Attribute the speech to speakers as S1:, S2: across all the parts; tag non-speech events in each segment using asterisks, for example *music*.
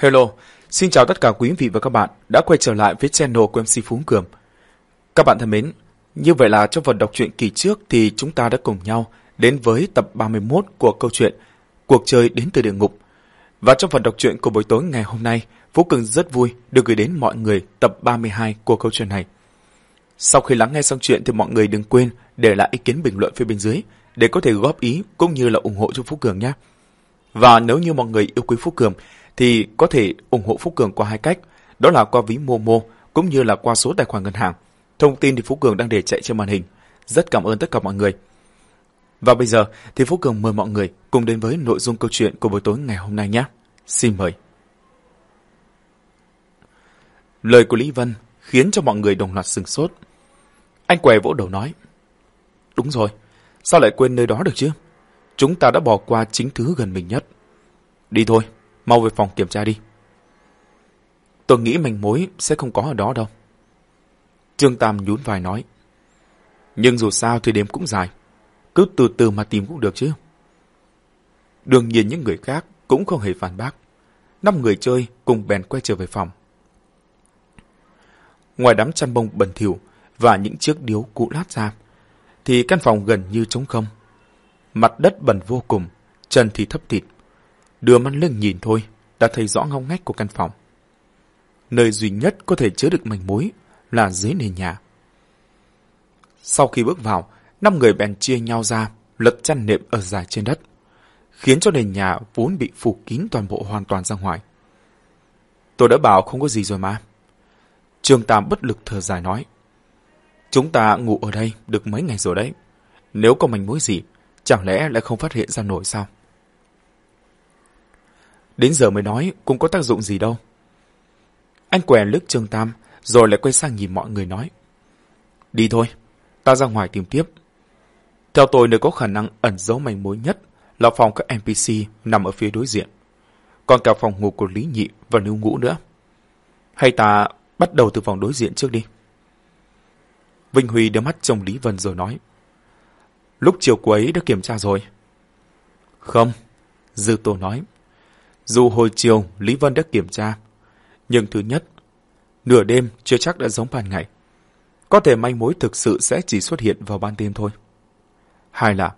S1: Hello, xin chào tất cả quý vị và các bạn đã quay trở lại với channel của MC Phú Cường. Các bạn thân mến, như vậy là trong phần đọc truyện kỳ trước thì chúng ta đã cùng nhau đến với tập 31 của câu chuyện Cuộc chơi đến từ địa ngục. Và trong phần đọc truyện của buổi tối ngày hôm nay, Phú Cường rất vui được gửi đến mọi người tập 32 của câu chuyện này. Sau khi lắng nghe xong chuyện thì mọi người đừng quên để lại ý kiến bình luận phía bên dưới để có thể góp ý cũng như là ủng hộ cho Phú Cường nhé. Và nếu như mọi người yêu quý Phú Cường thì có thể ủng hộ Phú Cường qua hai cách, đó là qua ví Momo cũng như là qua số tài khoản ngân hàng. Thông tin thì Phú Cường đang để chạy trên màn hình. Rất cảm ơn tất cả mọi người. Và bây giờ thì Phú Cường mời mọi người cùng đến với nội dung câu chuyện của buổi tối ngày hôm nay nhé. Xin mời. Lời của Lý Vân khiến cho mọi người đồng loạt sừng sốt. Anh què vỗ đầu nói. Đúng rồi, sao lại quên nơi đó được chứ? Chúng ta đã bỏ qua chính thứ gần mình nhất. Đi thôi, mau về phòng kiểm tra đi. Tôi nghĩ manh mối sẽ không có ở đó đâu. Trương Tam nhún vai nói. Nhưng dù sao thì đêm cũng dài. Cứ từ từ mà tìm cũng được chứ. Đương nhiên những người khác cũng không hề phản bác. Năm người chơi cùng bèn quay trở về phòng. Ngoài đám chăn bông bẩn thỉu và những chiếc điếu cũ lát ra, thì căn phòng gần như trống không. Mặt đất bẩn vô cùng, chân thì thấp thịt. Đưa mắt lưng nhìn thôi, đã thấy rõ ngóc ngách của căn phòng. Nơi duy nhất có thể chứa được manh mối là dưới nền nhà. Sau khi bước vào, năm người bèn chia nhau ra, lật chăn nệm ở dài trên đất, khiến cho nền nhà vốn bị phủ kín toàn bộ hoàn toàn ra ngoài. Tôi đã bảo không có gì rồi mà. Trương Tam bất lực thở dài nói. Chúng ta ngủ ở đây được mấy ngày rồi đấy. Nếu có manh mối gì, chẳng lẽ lại không phát hiện ra nổi sao? Đến giờ mới nói cũng có tác dụng gì đâu. Anh què lướt Trương Tam, rồi lại quay sang nhìn mọi người nói. Đi thôi, ta ra ngoài tìm tiếp. Theo tôi nơi có khả năng ẩn giấu manh mối nhất là phòng các NPC nằm ở phía đối diện. Còn cả phòng ngủ của Lý Nhị và Lưu Ngũ nữa. Hay ta bắt đầu từ phòng đối diện trước đi. Vinh Huy đưa mắt trông Lý Vân rồi nói. Lúc chiều cuối đã kiểm tra rồi. Không, Dư Tô nói. Dù hồi chiều Lý Vân đã kiểm tra, nhưng thứ nhất, nửa đêm chưa chắc đã giống ban ngày. Có thể manh mối thực sự sẽ chỉ xuất hiện vào ban đêm thôi. Hai là,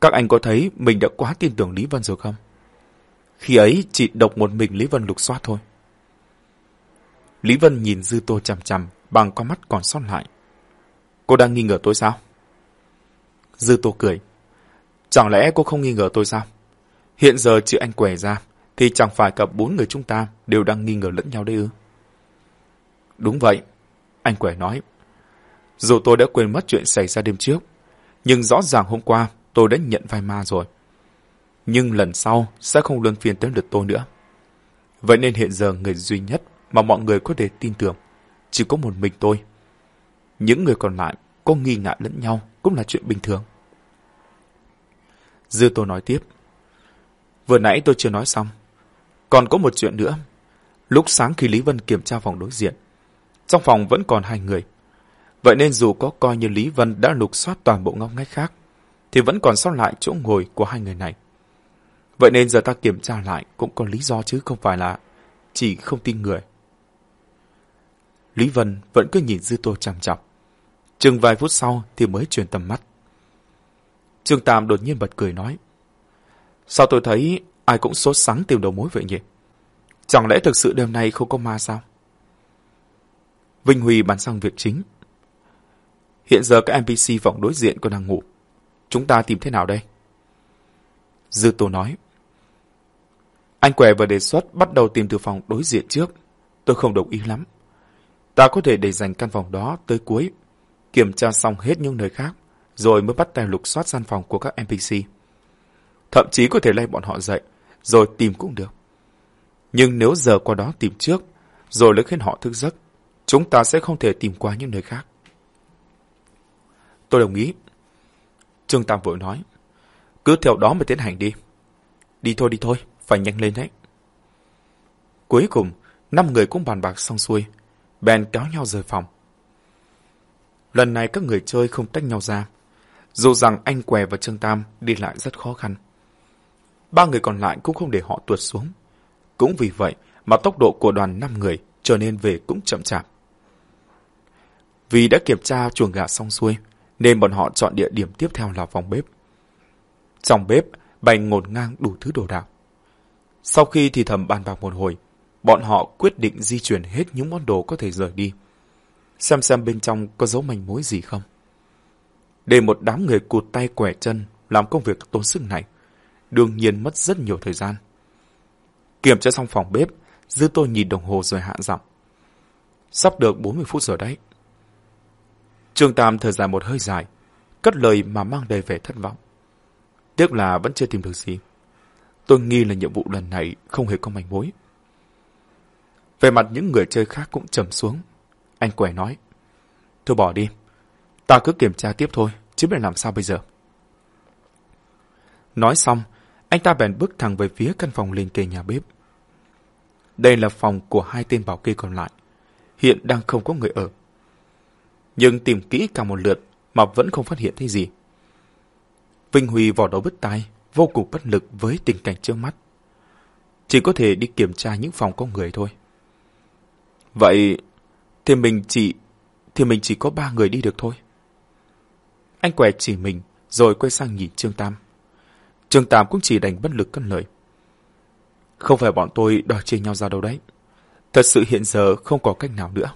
S1: các anh có thấy mình đã quá tin tưởng Lý Vân rồi không? Khi ấy chỉ độc một mình Lý Vân lục soát thôi. Lý Vân nhìn Dư Tô chằm chằm bằng con mắt còn sót lại. Cô đang nghi ngờ tôi sao? Dư Tô cười. Chẳng lẽ cô không nghi ngờ tôi sao? Hiện giờ chữ anh què ra, thì chẳng phải cả bốn người chúng ta đều đang nghi ngờ lẫn nhau đấy ư? Đúng vậy, anh quẻ nói. Dù tôi đã quên mất chuyện xảy ra đêm trước, nhưng rõ ràng hôm qua tôi đã nhận vai ma rồi. Nhưng lần sau sẽ không luân phiên tới lượt tôi nữa. Vậy nên hiện giờ người duy nhất mà mọi người có thể tin tưởng chỉ có một mình tôi. Những người còn lại có nghi ngại lẫn nhau cũng là chuyện bình thường. Dư tôi nói tiếp. Vừa nãy tôi chưa nói xong. Còn có một chuyện nữa. Lúc sáng khi Lý Vân kiểm tra phòng đối diện, trong phòng vẫn còn hai người. Vậy nên dù có coi như Lý Vân đã lục soát toàn bộ ngóc ngách khác, thì vẫn còn sót lại chỗ ngồi của hai người này. Vậy nên giờ ta kiểm tra lại cũng có lý do chứ không phải là chỉ không tin người. Lý Vân vẫn cứ nhìn Dư Tô chằm chọc. Chừng vài phút sau thì mới chuyển tầm mắt. Trương Tam đột nhiên bật cười nói. Sao tôi thấy ai cũng sốt sắng tìm đầu mối vậy nhỉ? Chẳng lẽ thực sự đêm nay không có ma sao? Vinh Huy bàn xong việc chính. Hiện giờ các NPC vọng đối diện còn đang ngủ. Chúng ta tìm thế nào đây? Dư Tô nói. Anh què vừa đề xuất bắt đầu tìm từ phòng đối diện trước. Tôi không đồng ý lắm. Ta có thể để dành căn phòng đó tới cuối, kiểm tra xong hết những nơi khác, rồi mới bắt tay lục soát gian phòng của các NPC. Thậm chí có thể lay bọn họ dậy, rồi tìm cũng được. Nhưng nếu giờ qua đó tìm trước, rồi lấy khiến họ thức giấc, chúng ta sẽ không thể tìm qua những nơi khác. Tôi đồng ý. Trương Tam vội nói, cứ theo đó mà tiến hành đi. Đi thôi đi thôi, phải nhanh lên đấy. Cuối cùng, năm người cũng bàn bạc xong xuôi, bèn kéo nhau rời phòng. Lần này các người chơi không tách nhau ra, dù rằng anh què và Trương Tam đi lại rất khó khăn. Ba người còn lại cũng không để họ tuột xuống. Cũng vì vậy mà tốc độ của đoàn 5 người trở nên về cũng chậm chạp. Vì đã kiểm tra chuồng gà xong xuôi, nên bọn họ chọn địa điểm tiếp theo là phòng bếp. Trong bếp, bày ngổn ngang đủ thứ đồ đạc. Sau khi thì thầm bàn bạc một hồi, bọn họ quyết định di chuyển hết những món đồ có thể rời đi. Xem xem bên trong có dấu manh mối gì không. Để một đám người cụt tay quẻ chân làm công việc tốn sức này, đương nhiên mất rất nhiều thời gian. Kiểm tra xong phòng bếp, Dư tôi nhìn đồng hồ rồi hạ giọng. Sắp được 40 phút rồi đấy. Trương Tam thở dài một hơi dài, cất lời mà mang đầy vẻ thất vọng. Tiếc là vẫn chưa tìm được gì. Tôi nghi là nhiệm vụ lần này không hề có manh mối. Về mặt những người chơi khác cũng trầm xuống. Anh quẻ nói. Thôi bỏ đi. Ta cứ kiểm tra tiếp thôi, chứ biết làm sao bây giờ. Nói xong, anh ta bèn bước thẳng về phía căn phòng liền kề nhà bếp. Đây là phòng của hai tên bảo kê còn lại. Hiện đang không có người ở. Nhưng tìm kỹ cả một lượt mà vẫn không phát hiện thấy gì. Vinh Huy vỏ đầu bứt tai, vô cùng bất lực với tình cảnh trước mắt. Chỉ có thể đi kiểm tra những phòng có người thôi. Vậy thì mình chỉ thì mình chỉ có ba người đi được thôi. Anh quẹt chỉ mình rồi quay sang nhìn Trương Tam. Trương Tam cũng chỉ đành bất lực cất lời. Không phải bọn tôi đòi chia nhau ra đâu đấy. Thật sự hiện giờ không có cách nào nữa.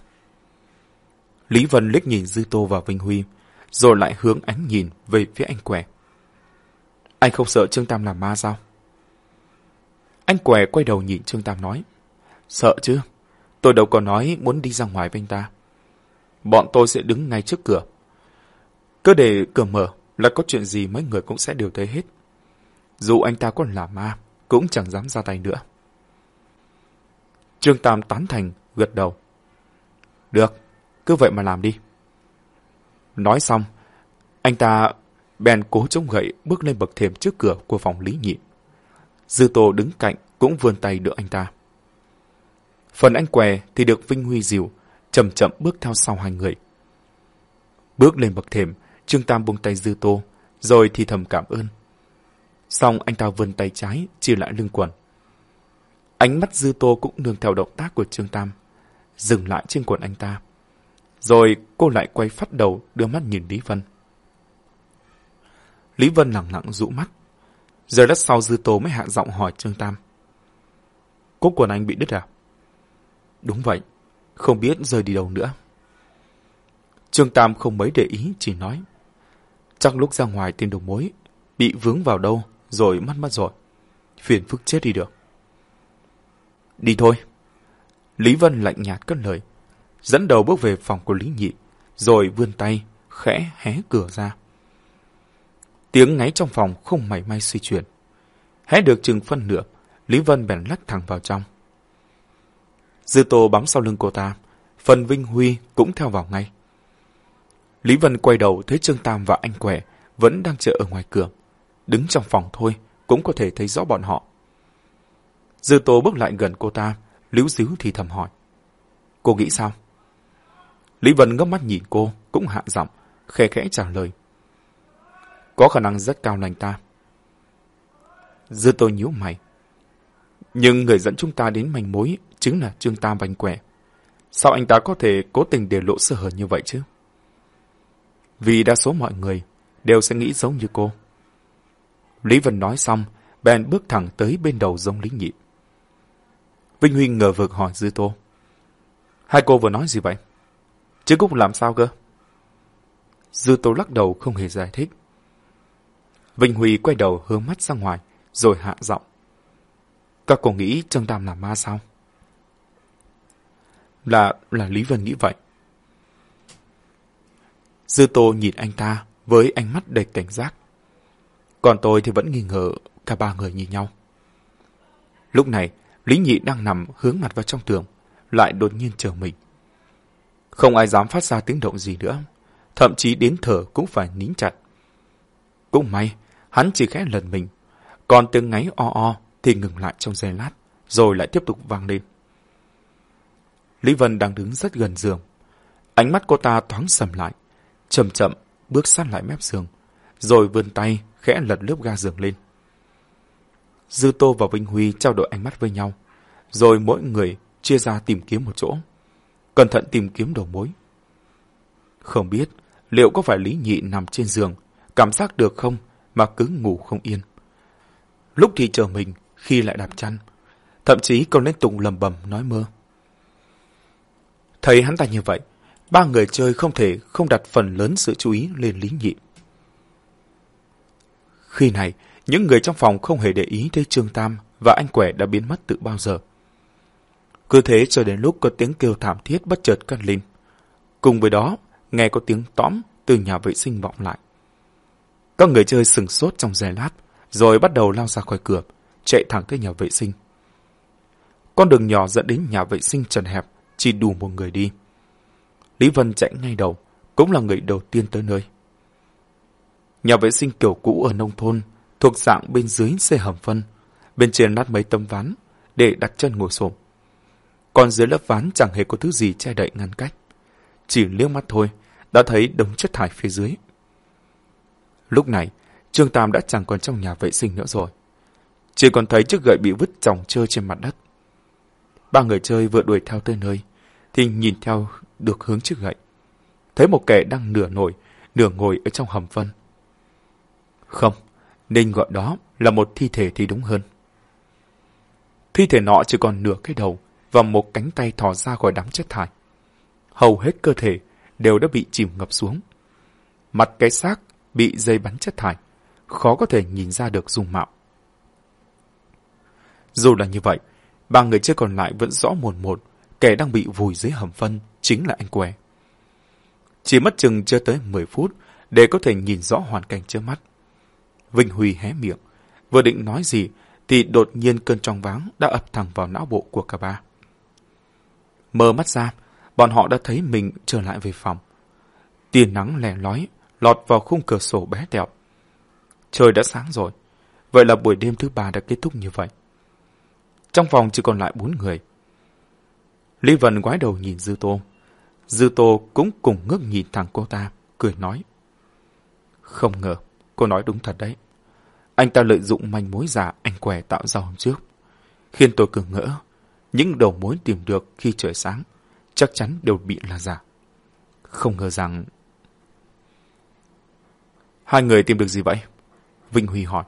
S1: Lý Vân liếc nhìn Dư Tô và Vinh Huy, rồi lại hướng ánh nhìn về phía anh què. Anh không sợ Trương Tam làm ma sao? Anh què quay đầu nhìn Trương Tam nói. Sợ chứ, tôi đâu có nói muốn đi ra ngoài với anh ta. Bọn tôi sẽ đứng ngay trước cửa. Cứ để cửa mở là có chuyện gì mấy người cũng sẽ đều thấy hết. Dù anh ta có là ma, cũng chẳng dám ra tay nữa. Trương Tam tán thành, gật đầu. Được, cứ vậy mà làm đi. Nói xong, anh ta bèn cố chống gậy bước lên bậc thềm trước cửa của phòng Lý Nhị. Dư Tô đứng cạnh cũng vươn tay đỡ anh ta. Phần anh què thì được Vinh Huy dìu, chậm chậm bước theo sau hai người. Bước lên bậc thềm, Trương Tam buông tay Dư Tô, rồi thì thầm cảm ơn. Xong anh ta vươn tay trái, chìa lại lưng quần. Ánh mắt Dư Tô cũng nương theo động tác của Trương Tam, dừng lại trên quần anh ta. Rồi cô lại quay phát đầu đưa mắt nhìn Lý Vân. Lý Vân lặng lặng rũ mắt. Giờ đất sau Dư Tô mới hạ giọng hỏi Trương Tam. Cốt quần anh bị đứt à? Đúng vậy, không biết rơi đi đâu nữa. Trương Tam không mấy để ý, chỉ nói. Chắc lúc ra ngoài tìm đầu mối, bị vướng vào đâu, rồi mất mất rồi. Phiền phức chết đi được. Đi thôi. Lý Vân lạnh nhạt cất lời, dẫn đầu bước về phòng của Lý Nhị, rồi vươn tay, khẽ hé cửa ra. Tiếng ngáy trong phòng không mảy may suy chuyển. Hé được chừng phân nửa, Lý Vân bèn lách thẳng vào trong. Dư Tô bám sau lưng cô ta, phần Vinh Huy cũng theo vào ngay. Lý Vân quay đầu thấy Trương Tam và anh quẻ vẫn đang chờ ở ngoài cửa. Đứng trong phòng thôi, cũng có thể thấy rõ bọn họ. Dư Tô bước lại gần cô ta, líu díu thì thầm hỏi. Cô nghĩ sao? Lý Vân ngấp mắt nhìn cô, cũng hạ giọng, khẽ khẽ trả lời. Có khả năng rất cao lành ta. Dư Tô nhíu mày. Nhưng người dẫn chúng ta đến manh mối chính là Trương Tam và Quẻ. Sao anh ta có thể cố tình để lộ sơ hở như vậy chứ? Vì đa số mọi người đều sẽ nghĩ giống như cô. Lý Vân nói xong, bèn bước thẳng tới bên đầu giống Lý Nhị. Vinh Huy ngờ vực hỏi Dư Tô. Hai cô vừa nói gì vậy? Chứ Cúc làm sao cơ? Dư Tô lắc đầu không hề giải thích. Vinh Huy quay đầu hướng mắt ra ngoài, rồi hạ giọng. Các cô nghĩ Trương Tam là ma sao? Là, là Lý Vân nghĩ vậy. Dư Tô nhìn anh ta với ánh mắt đầy cảnh giác. Còn tôi thì vẫn nghi ngờ cả ba người nhìn nhau. Lúc này, Lý Nhị đang nằm hướng mặt vào trong tường, lại đột nhiên chờ mình. Không ai dám phát ra tiếng động gì nữa, thậm chí đến thở cũng phải nín chặt. Cũng may, hắn chỉ khẽ lần mình, còn tiếng ngáy o o thì ngừng lại trong giây lát, rồi lại tiếp tục vang lên. Lý Vân đang đứng rất gần giường. Ánh mắt cô ta thoáng sầm lại, chậm chậm bước sát lại mép giường, rồi vươn tay khẽ lật lớp ga giường lên. Dư Tô và Vinh Huy trao đổi ánh mắt với nhau, rồi mỗi người chia ra tìm kiếm một chỗ. Cẩn thận tìm kiếm đầu mối. Không biết liệu có phải Lý Nhị nằm trên giường, cảm giác được không mà cứ ngủ không yên. Lúc thì chờ mình, khi lại đạp chăn. Thậm chí còn lên tùng lầm bầm nói mơ. Thấy hắn ta như vậy, ba người chơi không thể không đặt phần lớn sự chú ý lên Lý Nhị. Khi này, những người trong phòng không hề để ý tới Trương Tam và anh quẻ đã biến mất từ bao giờ. Cứ thế cho đến lúc có tiếng kêu thảm thiết bất chợt cất lên. Cùng với đó, nghe có tiếng tõm từ nhà vệ sinh vọng lại. Các người chơi sừng sốt trong giây lát, rồi bắt đầu lao ra khỏi cửa, chạy thẳng tới nhà vệ sinh. Con đường nhỏ dẫn đến nhà vệ sinh trần hẹp, chỉ đủ một người đi. Lý Vân chạy ngay đầu, cũng là người đầu tiên tới nơi. Nhà vệ sinh kiểu cũ ở nông thôn, thuộc dạng bên dưới xe hầm phân, bên trên lát mấy tấm ván để đặt chân ngồi xổm. Còn dưới lớp ván chẳng hề có thứ gì che đậy ngăn cách. Chỉ liếc mắt thôi, đã thấy đống chất thải phía dưới. Lúc này, Trương Tam đã chẳng còn trong nhà vệ sinh nữa rồi. Chỉ còn thấy chiếc gậy bị vứt chồng chơi trên mặt đất. Ba người chơi vừa đuổi theo tới nơi, thì nhìn theo được hướng chiếc gậy. Thấy một kẻ đang nửa nổi, nửa ngồi ở trong hầm phân. Không, nên gọi đó là một thi thể thì đúng hơn. Thi thể nọ chỉ còn nửa cái đầu và một cánh tay thò ra khỏi đám chất thải. Hầu hết cơ thể đều đã bị chìm ngập xuống. Mặt cái xác bị dây bắn chất thải, khó có thể nhìn ra được dung mạo. Dù là như vậy, ba người chơi còn lại vẫn rõ mồn một, kẻ đang bị vùi dưới hầm phân chính là anh què. Chỉ mất chừng chưa tới 10 phút để có thể nhìn rõ hoàn cảnh trước mắt. Vinh Huy hé miệng, vừa định nói gì thì đột nhiên cơn trong váng đã ập thẳng vào não bộ của cả ba. Mở mắt ra, bọn họ đã thấy mình trở lại về phòng. Tia nắng lè lói, lọt vào khung cửa sổ bé tẹo. Trời đã sáng rồi, vậy là buổi đêm thứ ba đã kết thúc như vậy. Trong phòng chỉ còn lại bốn người. Lý Vân quái đầu nhìn Dư Tô. Dư Tô cũng cùng ngước nhìn thằng cô ta, cười nói. Không ngờ, cô nói đúng thật đấy. Anh ta lợi dụng manh mối giả anh què tạo ra hôm trước, khiến tôi cường ngỡ. Những đầu mối tìm được khi trời sáng chắc chắn đều bị là giả. Không ngờ rằng... Hai người tìm được gì vậy? Vinh Huy hỏi.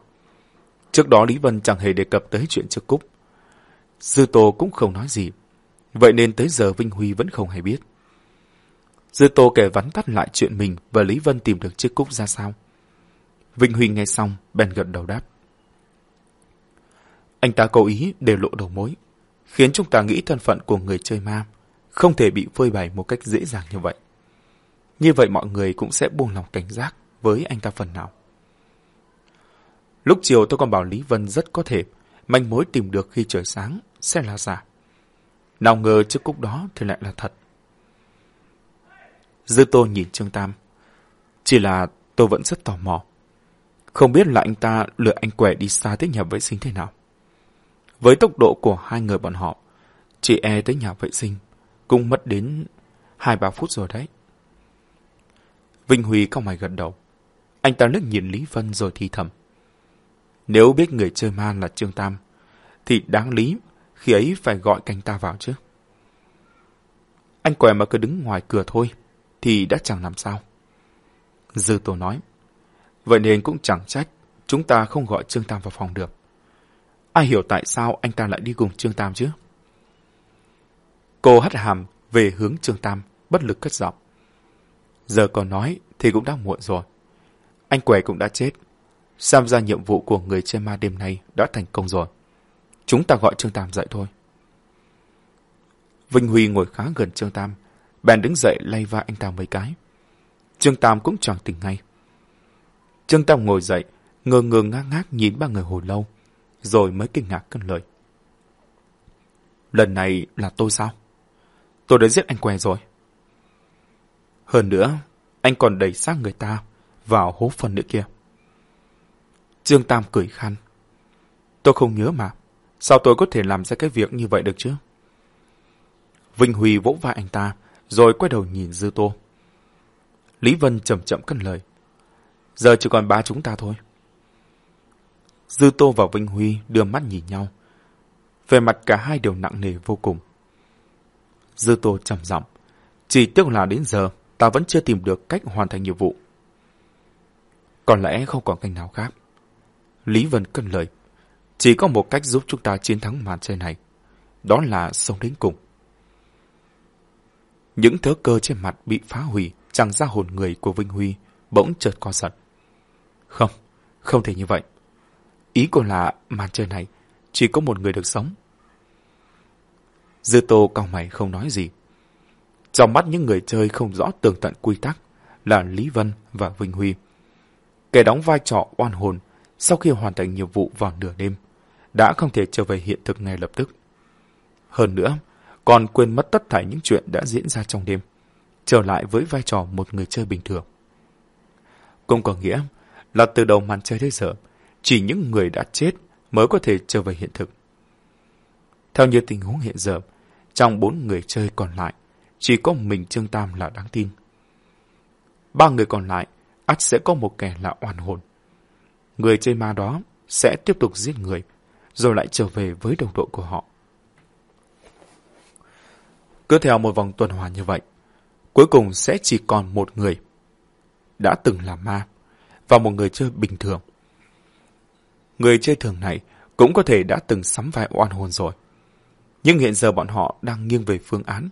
S1: Trước đó Lý Vân chẳng hề đề cập tới chuyện trước Cúc. Dư Tô cũng không nói gì. Vậy nên tới giờ Vinh Huy vẫn không hề biết. Dư Tô kể vắn tắt lại chuyện mình và Lý Vân tìm được chiếc cúc ra sao. Vinh Huy nghe xong, bèn gật đầu đáp. Anh ta cố ý để lộ đầu mối, khiến chúng ta nghĩ thân phận của người chơi ma không thể bị phơi bày một cách dễ dàng như vậy. Như vậy mọi người cũng sẽ buông lòng cảnh giác với anh ta phần nào. Lúc chiều tôi còn bảo Lý Vân rất có thể manh mối tìm được khi trời sáng sẽ là giả. Nào ngờ chiếc cúc đó thì lại là thật. Dư tô nhìn Trương Tam. Chỉ là tôi vẫn rất tò mò. Không biết là anh ta lừa anh quẻ đi xa tới nhà vệ sinh thế nào. Với tốc độ của hai người bọn họ, chị e tới nhà vệ sinh cũng mất đến hai ba phút rồi đấy. Vinh Huy cao mày gật đầu. Anh ta nước nhìn Lý Vân rồi thì thầm. Nếu biết người chơi ma là Trương Tam, thì đáng lý khi ấy phải gọi canh ta vào chứ. Anh què mà cứ đứng ngoài cửa thôi, thì đã chẳng làm sao. Dư Tô nói. Vậy nên cũng chẳng trách chúng ta không gọi Trương Tam vào phòng được. Ai hiểu tại sao anh ta lại đi cùng Trương Tam chứ? Cô hất hàm về hướng Trương Tam, bất lực cất giọng. Giờ còn nói thì cũng đã muộn rồi. Anh què cũng đã chết. Tham ra nhiệm vụ của người chơi ma đêm nay đã thành công rồi. Chúng ta gọi Trương Tam dậy thôi. Vinh Huy ngồi khá gần Trương Tam, bèn đứng dậy lay va anh ta mấy cái. Trương Tam cũng chẳng tỉnh ngay. Trương Tam ngồi dậy, ngơ ngơ ngác ngác nhìn ba người hồi lâu, rồi mới kinh ngạc cân lời. Lần này là tôi sao? Tôi đã giết anh què rồi. Hơn nữa, anh còn đẩy xác người ta vào hố phần nữa kia. Trương Tam cười khan. Tôi không nhớ mà. Sao tôi có thể làm ra cái việc như vậy được chứ? Vinh Huy vỗ vai anh ta, rồi quay đầu nhìn Dư Tô. Lý Vân chậm chậm cân lời. Giờ chỉ còn ba chúng ta thôi. Dư Tô và Vinh Huy đưa mắt nhìn nhau. Về mặt cả hai đều nặng nề vô cùng. Dư Tô trầm giọng, chỉ tiếc là đến giờ ta vẫn chưa tìm được cách hoàn thành nhiệm vụ. Còn lẽ không còn cách nào khác. Lý Vân cân lời. Chỉ có một cách giúp chúng ta chiến thắng màn chơi này. Đó là sống đến cùng. Những thớ cơ trên mặt bị phá hủy, chẳng ra hồn người của Vinh Huy, bỗng chợt co giật. Không, không thể như vậy. Ý cô là màn chơi này chỉ có một người được sống. Dư Tô cao mày không nói gì. Trong mắt những người chơi không rõ tường tận quy tắc là Lý Vân và Vinh Huy. Kẻ đóng vai trò oan hồn sau khi hoàn thành nhiệm vụ vào nửa đêm đã không thể trở về hiện thực ngay lập tức. Hơn nữa, còn quên mất tất thảy những chuyện đã diễn ra trong đêm, trở lại với vai trò một người chơi bình thường. Cũng có nghĩa là từ đầu màn chơi đến giờ, chỉ những người đã chết mới có thể trở về hiện thực. Theo như tình huống hiện giờ, trong bốn người chơi còn lại, chỉ có mình Trương Tam là đáng tin. Ba người còn lại, ắt sẽ có một kẻ là oan hồn. Người chơi ma đó sẽ tiếp tục giết người, rồi lại trở về với đồng đội của họ. Cứ theo một vòng tuần hoàn như vậy, cuối cùng sẽ chỉ còn một người đã từng là ma và một người chơi bình thường. Người chơi thường này cũng có thể đã từng sắm vai oan hồn rồi. Nhưng hiện giờ bọn họ đang nghiêng về phương án,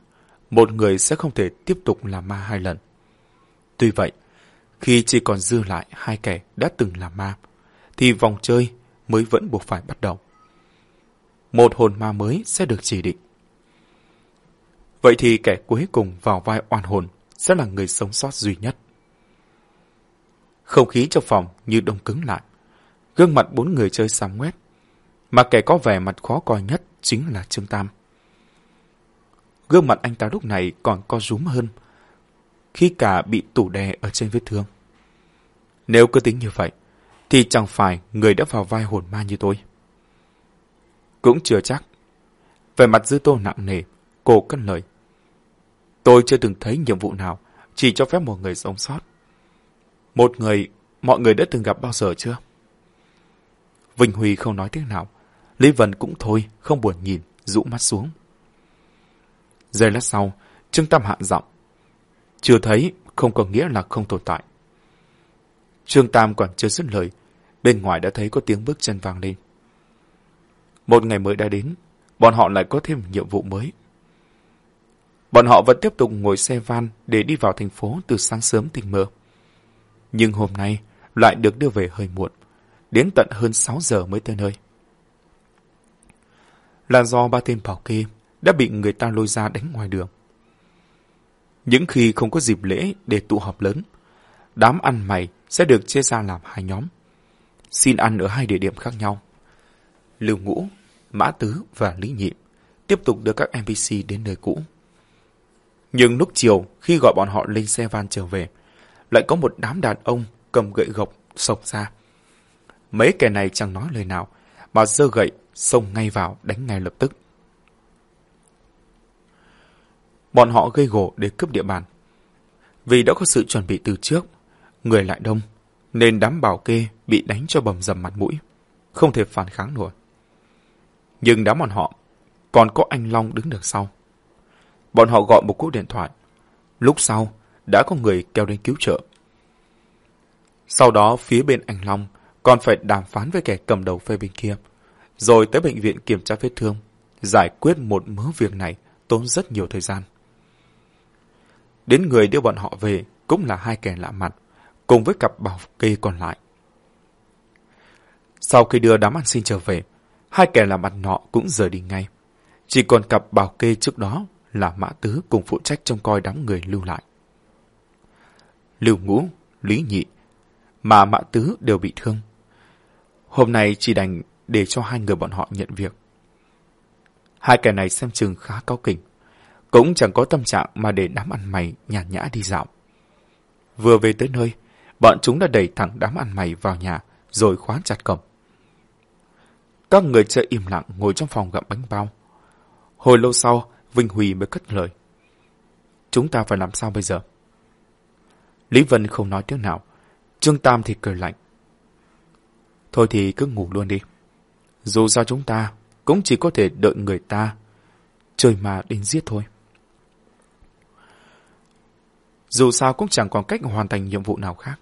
S1: một người sẽ không thể tiếp tục làm ma hai lần. Tuy vậy, khi chỉ còn dư lại hai kẻ đã từng làm ma, thì vòng chơi mới vẫn buộc phải bắt đầu. Một hồn ma mới sẽ được chỉ định. Vậy thì kẻ cuối cùng vào vai oan hồn sẽ là người sống sót duy nhất. Không khí trong phòng như đông cứng lại. Gương mặt bốn người chơi xám ngoét. Mà kẻ có vẻ mặt khó coi nhất chính là Trương Tam. Gương mặt anh ta lúc này còn co rúm hơn khi cả bị tủ đè ở trên vết thương. Nếu cứ tính như vậy, thì chẳng phải người đã vào vai hồn ma như tôi. Cũng chưa chắc. Về mặt dư tô nặng nề, cô cân lời. Tôi chưa từng thấy nhiệm vụ nào chỉ cho phép một người sống sót. Một người, mọi người đã từng gặp bao giờ chưa? Vinh Huy không nói tiếng nào. Lý Vân cũng thôi, không buồn nhìn, rũ mắt xuống. Giây lát sau, Trương Tam hạ giọng. Chưa thấy, không có nghĩa là không tồn tại. Trương Tam còn chưa dứt lời, bên ngoài đã thấy có tiếng bước chân vang lên. Một ngày mới đã đến, bọn họ lại có thêm nhiệm vụ mới. Bọn họ vẫn tiếp tục ngồi xe van để đi vào thành phố từ sáng sớm tình mơ. Nhưng hôm nay lại được đưa về hơi muộn, đến tận hơn 6 giờ mới tới nơi. Là do ba tên bảo kê đã bị người ta lôi ra đánh ngoài đường. Những khi không có dịp lễ để tụ họp lớn, đám ăn mày sẽ được chia ra làm hai nhóm. Xin ăn ở hai địa điểm khác nhau. Lưu Ngũ, Mã Tứ và Lý Nhị tiếp tục đưa các NPC đến nơi cũ. Nhưng lúc chiều, khi gọi bọn họ lên xe van trở về, lại có một đám đàn ông cầm gậy gộc sộc ra. Mấy kẻ này chẳng nói lời nào, mà giơ gậy xông ngay vào đánh ngay lập tức. Bọn họ gây gỗ để cướp địa bàn. Vì đã có sự chuẩn bị từ trước, người lại đông, nên đám bảo kê bị đánh cho bầm dầm mặt mũi, không thể phản kháng nổi. Nhưng đám bọn họ còn có anh Long đứng đằng sau. Bọn họ gọi một cuộc điện thoại. Lúc sau, đã có người kéo đến cứu trợ. Sau đó, phía bên anh Long còn phải đàm phán với kẻ cầm đầu phe bên kia, rồi tới bệnh viện kiểm tra vết thương. Giải quyết một mớ việc này tốn rất nhiều thời gian. Đến người đưa bọn họ về cũng là hai kẻ lạ mặt, cùng với cặp bảo kê còn lại. Sau khi đưa đám ăn xin trở về, hai kẻ lạ mặt nọ cũng rời đi ngay. Chỉ còn cặp bảo kê trước đó là Mã Tứ cùng phụ trách trông coi đám người lưu lại. Lưu Ngũ, Lý Nhị, mà Mã Tứ đều bị thương. Hôm nay chỉ đành để cho hai người bọn họ nhận việc. Hai kẻ này xem chừng khá cao kỉnh, cũng chẳng có tâm trạng mà để đám ăn mày nhàn nhã đi dạo. Vừa về tới nơi, bọn chúng đã đẩy thẳng đám ăn mày vào nhà rồi khóa chặt cổng. Các người chơi im lặng ngồi trong phòng gặm bánh bao. Hồi lâu sau, Vinh Huy mới cất lời. Chúng ta phải làm sao bây giờ? Lý Vân không nói tiếng nào. Trương Tam thì cười lạnh. Thôi thì cứ ngủ luôn đi. Dù sao chúng ta cũng chỉ có thể đợi người ta trời mà đến giết thôi. Dù sao cũng chẳng còn cách hoàn thành nhiệm vụ nào khác.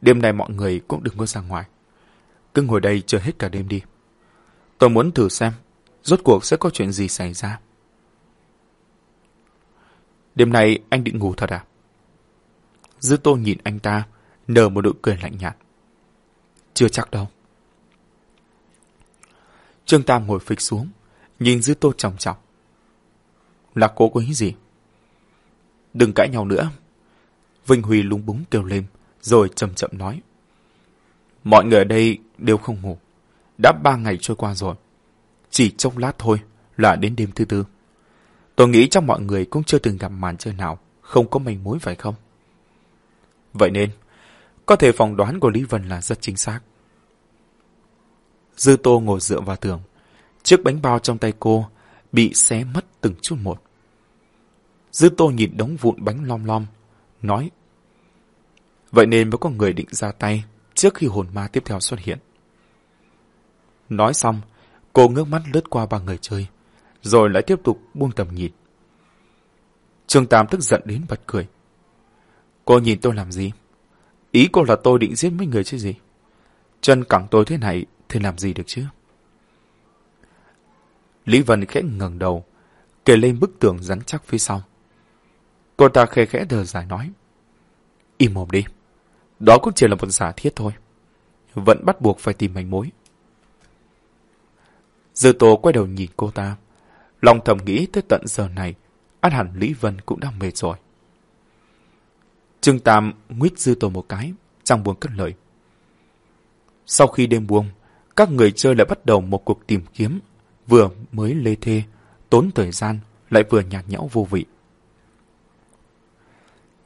S1: Đêm nay mọi người cũng đừng có ra ngoài. Cứ ngồi đây chờ hết cả đêm đi. Tôi muốn thử xem, rốt cuộc sẽ có chuyện gì xảy ra. Đêm nay anh định ngủ thật à? Dư tô nhìn anh ta, nở một nụ cười lạnh nhạt. Chưa chắc đâu. Trương Tam ngồi phịch xuống, nhìn Dư tô trọng trọng. Là cô có ý gì? Đừng cãi nhau nữa. Vinh Huy lúng búng kêu lên, rồi chậm chậm nói. Mọi người ở đây đều không ngủ. Đã ba ngày trôi qua rồi. Chỉ trong lát thôi là đến đêm thứ tư. Tôi nghĩ trong mọi người cũng chưa từng gặp màn chơi nào không có manh mối phải không? Vậy nên, có thể phỏng đoán của Lý Vân là rất chính xác. Dư Tô ngồi dựa vào tường. Chiếc bánh bao trong tay cô bị xé mất từng chút một. Dư Tô nhìn đống vụn bánh lom lom, nói Vậy nên mới có người định ra tay trước khi hồn ma tiếp theo xuất hiện. Nói xong, cô ngước mắt lướt qua ba người chơi, rồi lại tiếp tục buông tầm nhìn. Trương Tam tức giận đến bật cười. Cô nhìn tôi làm gì? Ý cô là tôi định giết mấy người chứ gì? Chân cẳng tôi thế này thì làm gì được chứ? Lý Vân khẽ ngẩng đầu, kề lên bức tường rắn chắc phía sau. Cô ta khẽ khẽ đờ dài nói. Im mồm đi. Đó cũng chỉ là một giả thiết thôi. Vẫn bắt buộc phải tìm manh mối. Dư Tô quay đầu nhìn cô ta. Lòng thầm nghĩ tới tận giờ này, át hẳn Lý Vân cũng đang mệt rồi. Trương Tam nguyết Dư tổ một cái, chẳng buồn cất lời. Sau khi đêm buông, các người chơi lại bắt đầu một cuộc tìm kiếm, vừa mới lê thê, tốn thời gian, lại vừa nhạt nhẽo vô vị.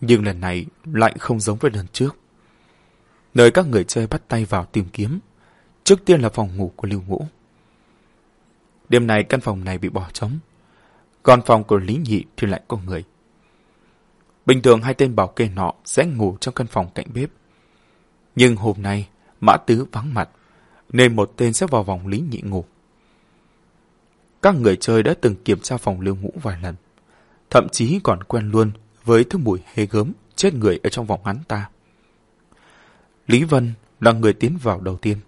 S1: Nhưng lần này lại không giống với lần trước. Nơi các người chơi bắt tay vào tìm kiếm, trước tiên là phòng ngủ của Lưu Ngũ. Đêm nay căn phòng này bị bỏ trống, còn phòng của Lý Nhị thì lại có người. Bình thường hai tên bảo kê nọ sẽ ngủ trong căn phòng cạnh bếp. Nhưng hôm nay, Mã Tứ vắng mặt, nên một tên sẽ vào vòng Lý Nhị ngủ. Các người chơi đã từng kiểm tra phòng Lưu Ngũ vài lần, thậm chí còn quen luôn với thứ mùi hê gớm chết người ở trong vòng hắn ta. Lý Vân là người tiến vào đầu tiên.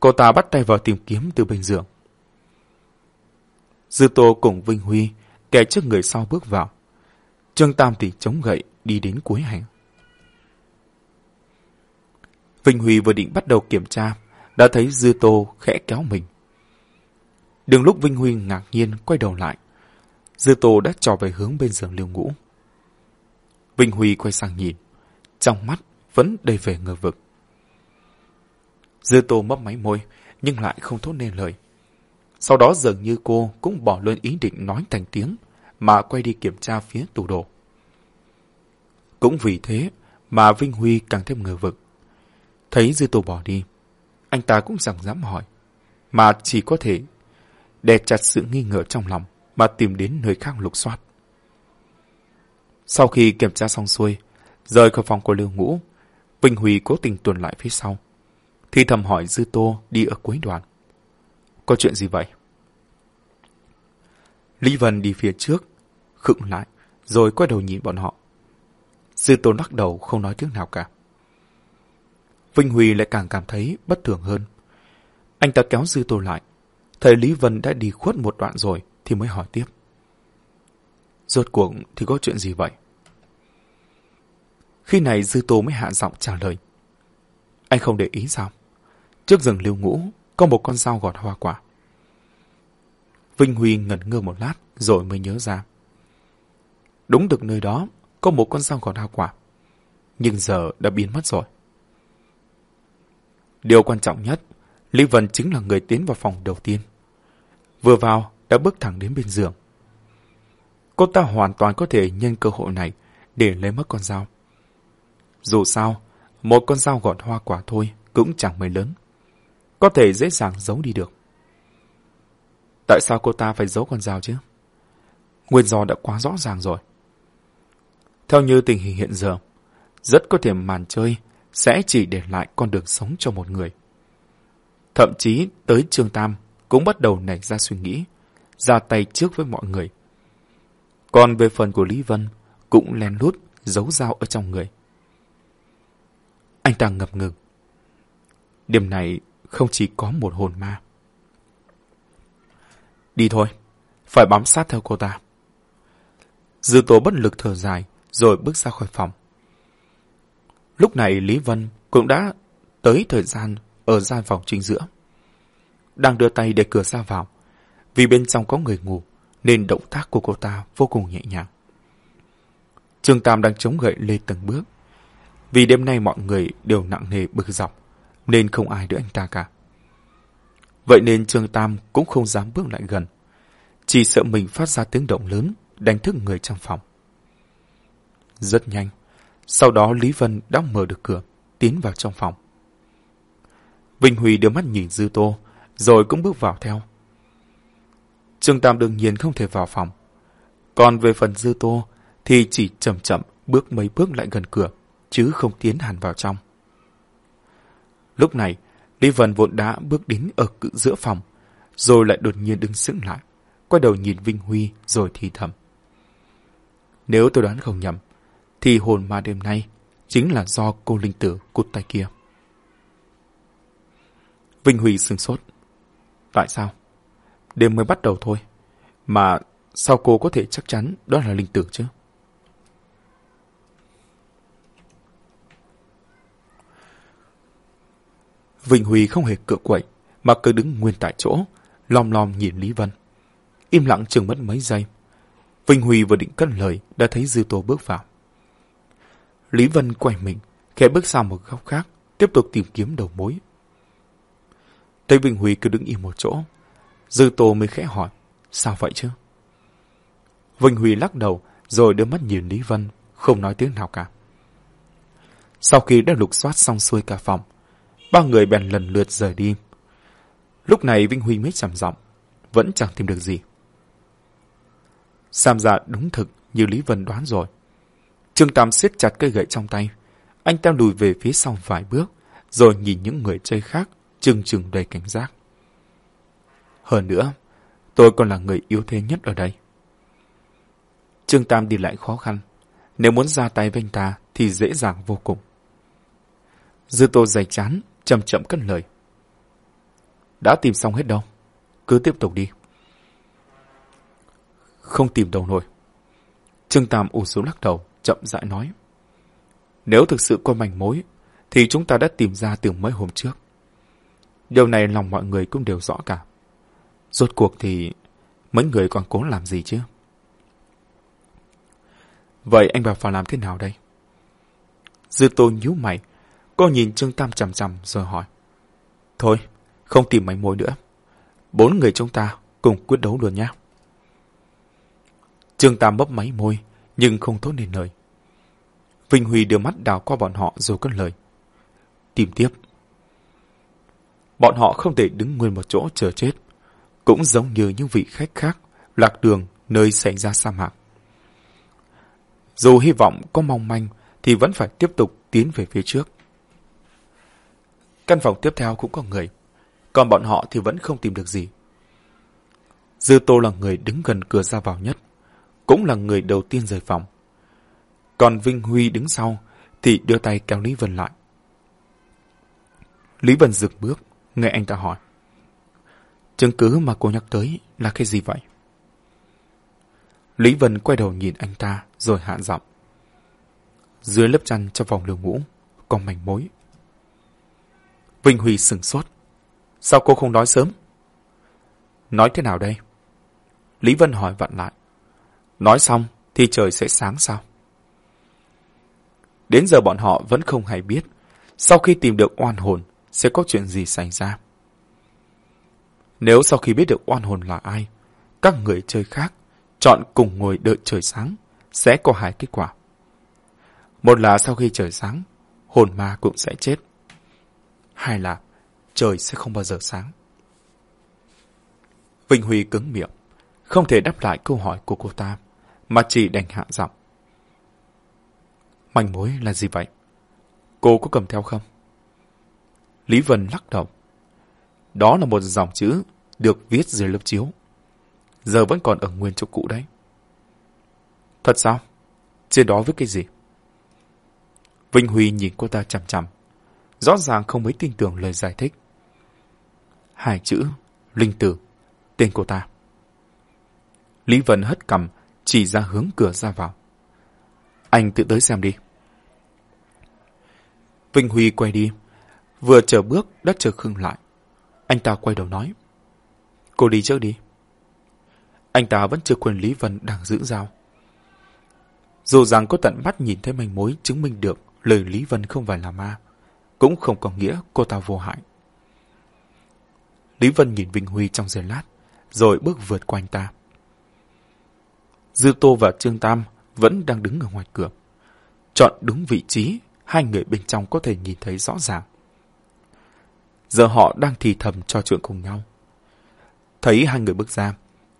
S1: Cô ta bắt tay vào tìm kiếm từ bên giường. Dư Tô cùng Vinh Huy kẻ trước người sau bước vào. Trương Tam thì chống gậy đi đến cuối hành. Vinh Huy vừa định bắt đầu kiểm tra, đã thấy Dư Tô khẽ kéo mình. đường lúc Vinh Huy ngạc nhiên quay đầu lại, Dư Tô đã trò về hướng bên giường liêu ngũ. Vinh Huy quay sang nhìn, trong mắt vẫn đầy vẻ ngờ vực. Dư Tô mấp máy môi, nhưng lại không thốt nên lời. Sau đó dường như cô cũng bỏ luôn ý định nói thành tiếng, mà quay đi kiểm tra phía tủ đồ. Cũng vì thế mà Vinh Huy càng thêm ngờ vực. Thấy Dư Tô bỏ đi, anh ta cũng chẳng dám hỏi, mà chỉ có thể đè chặt sự nghi ngờ trong lòng mà tìm đến nơi khác lục soát. Sau khi kiểm tra xong xuôi, rời khỏi phòng của Lưu Ngũ, Vinh Huy cố tình tuần lại phía sau. Thì thầm hỏi Dư Tô đi ở cuối đoàn. Có chuyện gì vậy? Lý Vân đi phía trước, khựng lại, rồi quay đầu nhìn bọn họ. Dư tôn lắc đầu không nói tiếng nào cả. Vinh Huy lại càng cảm thấy bất thường hơn. Anh ta kéo Dư tôn lại. Thầy Lý Vân đã đi khuất một đoạn rồi thì mới hỏi tiếp. Rốt cuộc thì có chuyện gì vậy? Khi này Dư Tô mới hạ giọng trả lời. Anh không để ý sao? Trước rừng lưu ngũ có một con dao gọt hoa quả. Vinh Huy ngẩn ngơ một lát rồi mới nhớ ra. Đúng được nơi đó có một con dao gọt hoa quả. Nhưng giờ đã biến mất rồi. Điều quan trọng nhất, Lý Vân chính là người tiến vào phòng đầu tiên. Vừa vào, đã bước thẳng đến bên giường. Cô ta hoàn toàn có thể nhân cơ hội này để lấy mất con dao. Dù sao, một con dao gọt hoa quả thôi cũng chẳng mấy lớn. Có thể dễ dàng giấu đi được. Tại sao cô ta phải giấu con dao chứ? Nguyên do đã quá rõ ràng rồi. Theo như tình hình hiện giờ, rất có thể màn chơi sẽ chỉ để lại con đường sống cho một người. Thậm chí tới Trương Tam cũng bắt đầu nảy ra suy nghĩ, ra tay trước với mọi người. Còn về phần của Lý Vân, cũng len lút giấu dao ở trong người. Anh ta ngập ngừng. điểm này không chỉ có một hồn ma. Đi thôi, phải bám sát theo cô ta. Dư tố bất lực thở dài, rồi bước ra khỏi phòng. Lúc này Lý Vân cũng đã tới thời gian ở gian phòng chính giữa. Đang đưa tay để cửa ra vào, vì bên trong có người ngủ, nên động tác của cô ta vô cùng nhẹ nhàng. Trương Tam đang chống gậy lê từng bước. Vì đêm nay mọi người đều nặng nề bực dọc, nên không ai đỡ anh ta cả. Vậy nên Trương Tam cũng không dám bước lại gần. Chỉ sợ mình phát ra tiếng động lớn, đánh thức người trong phòng. Rất nhanh. Sau đó Lý Vân đã mở được cửa, tiến vào trong phòng. Vinh Huy đưa mắt nhìn Dư Tô, rồi cũng bước vào theo. Trương Tam đương nhiên không thể vào phòng. Còn về phần Dư Tô, thì chỉ chậm chậm bước mấy bước lại gần cửa, chứ không tiến hẳn vào trong. Lúc này, Lý Vân vội đã bước đến ở cự giữa phòng, rồi lại đột nhiên đứng sững lại, quay đầu nhìn Vinh Huy rồi thì thầm. Nếu tôi đoán không nhầm, thì hồn ma đêm nay chính là do cô linh tử cút tay kia. Vinh Huy sừng sốt. Tại sao? Đêm mới bắt đầu thôi. Mà sao cô có thể chắc chắn đó là linh tử chứ? Vinh Huy không hề cựa quậy, mà cứ đứng nguyên tại chỗ, lom lom nhìn Lý Vân. Im lặng chừng mất mấy giây. Vinh Huy vừa định cất lời, đã thấy Dư Tô bước vào. Lý Vân quay mình, khẽ bước sang một góc khác, tiếp tục tìm kiếm đầu mối. Thấy Vinh Huy cứ đứng im một chỗ, Dư Tô mới khẽ hỏi, sao vậy chứ? Vinh Huy lắc đầu, rồi đưa mắt nhìn Lý Vân, không nói tiếng nào cả. Sau khi đã lục soát xong xuôi cả phòng, ba người bèn lần lượt rời đi. Lúc này Vinh Huy mới trầm giọng, vẫn chẳng tìm được gì. Sam dạ đúng thực như Lý Vân đoán rồi. Trương Tam siết chặt cây gậy trong tay. Anh ta lùi về phía sau vài bước, rồi nhìn những người chơi khác, chừng chừng đầy cảnh giác. Hơn nữa, tôi còn là người yếu thế nhất ở đây. Trương Tam đi lại khó khăn. Nếu muốn ra tay với anh ta thì dễ dàng vô cùng. Dư tô dày chán, chậm chậm cất lời. Đã tìm xong hết đâu. Cứ tiếp tục đi. Không tìm đâu nổi. Trương Tam ủ xuống lắc đầu, chậm rãi nói. Nếu thực sự có manh mối, thì chúng ta đã tìm ra từ mấy hôm trước. Điều này lòng mọi người cũng đều rõ cả. Rốt cuộc thì mấy người còn cố làm gì chứ? Vậy anh bảo phải làm thế nào đây? Dư tô nhíu mày, cô nhìn Trương Tam chằm chằm rồi hỏi. Thôi, không tìm manh mối nữa. Bốn người chúng ta cùng quyết đấu luôn nhé. Trương Tam bấp máy môi, nhưng không thốt nên lời. Vinh Huy đưa mắt đào qua bọn họ rồi cất lời. Tìm tiếp. Bọn họ không thể đứng nguyên một chỗ chờ chết. Cũng giống như những vị khách khác, lạc đường nơi xảy ra sa mạc. Dù hy vọng có mong manh thì vẫn phải tiếp tục tiến về phía trước. Căn phòng tiếp theo cũng có người, còn bọn họ thì vẫn không tìm được gì. Dư Tô là người đứng gần cửa ra vào nhất, cũng là người đầu tiên rời phòng. Còn Vinh Huy đứng sau thì đưa tay kéo Lý Vân lại. Lý Vân dừng bước, nghe anh ta hỏi. Chứng cứ mà cô nhắc tới là cái gì vậy? Lý Vân quay đầu nhìn anh ta rồi hạ giọng. Dưới lớp chăn trong vòng lường ngũ còn mảnh mối. Vinh Huy sửng sốt. Sao cô không nói sớm? Nói thế nào đây? Lý Vân hỏi vặn lại. Nói xong thì trời sẽ sáng sao? Đến giờ bọn họ vẫn không hay biết sau khi tìm được oan hồn sẽ có chuyện gì xảy ra. Nếu sau khi biết được oan hồn là ai, các người chơi khác chọn cùng ngồi đợi trời sáng, sẽ có hai kết quả. Một là sau khi trời sáng, hồn ma cũng sẽ chết. Hai là trời sẽ không bao giờ sáng. Vinh Huy cứng miệng, không thể đáp lại câu hỏi của cô ta, mà chỉ đành hạ giọng. Manh mối là gì vậy? Cô có cầm theo không? Lý Vân lắc đầu. Đó là một dòng chữ được viết dưới lớp chiếu. Giờ vẫn còn ở nguyên chỗ cũ đấy. Thật sao? Trên đó viết cái gì? Vinh Huy nhìn cô ta chằm chằm. Rõ ràng không mấy tin tưởng lời giải thích. Hai chữ, linh tử, tên cô ta. Lý Vân hất cầm, chỉ ra hướng cửa ra vào. Anh tự tới xem đi. Vinh Huy quay đi. Vừa chờ bước, đã chờ khưng lại. Anh ta quay đầu nói. Cô đi trước đi. Anh ta vẫn chưa quên Lý Vân đang giữ dao. Dù rằng có tận mắt nhìn thấy manh mối chứng minh được lời Lý Vân không phải là ma, cũng không có nghĩa cô ta vô hại. Lý Vân nhìn Vinh Huy trong giây lát, rồi bước vượt qua anh ta. Dư Tô và Trương Tam vẫn đang đứng ở ngoài cửa. Chọn đúng vị trí, hai người bên trong có thể nhìn thấy rõ ràng. Giờ họ đang thì thầm trò chuyện cùng nhau. Thấy hai người bước ra,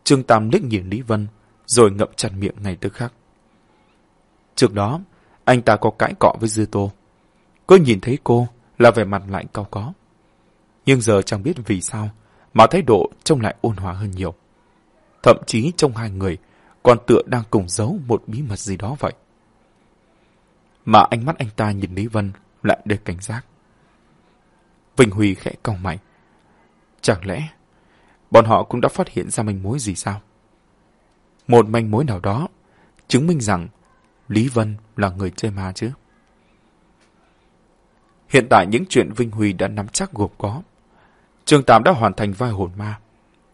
S1: Trương Tam liếc nhìn Lý Vân, rồi ngậm chặt miệng ngay tức khắc. Trước đó, anh ta có cãi cọ với Dư Tô. Cứ nhìn thấy cô là vẻ mặt lạnh cao có. Nhưng giờ chẳng biết vì sao mà thái độ trông lại ôn hòa hơn nhiều. Thậm chí trong hai người còn tựa đang cùng giấu một bí mật gì đó vậy. Mà ánh mắt anh ta nhìn Lý Vân lại đầy cảnh giác. Vinh Huy khẽ cau mày. Chẳng lẽ bọn họ cũng đã phát hiện ra manh mối gì sao? Một manh mối nào đó chứng minh rằng Lý Vân là người chơi ma chứ. Hiện tại những chuyện Vinh Huy đã nắm chắc gồm có. Trương Tám đã hoàn thành vai hồn ma.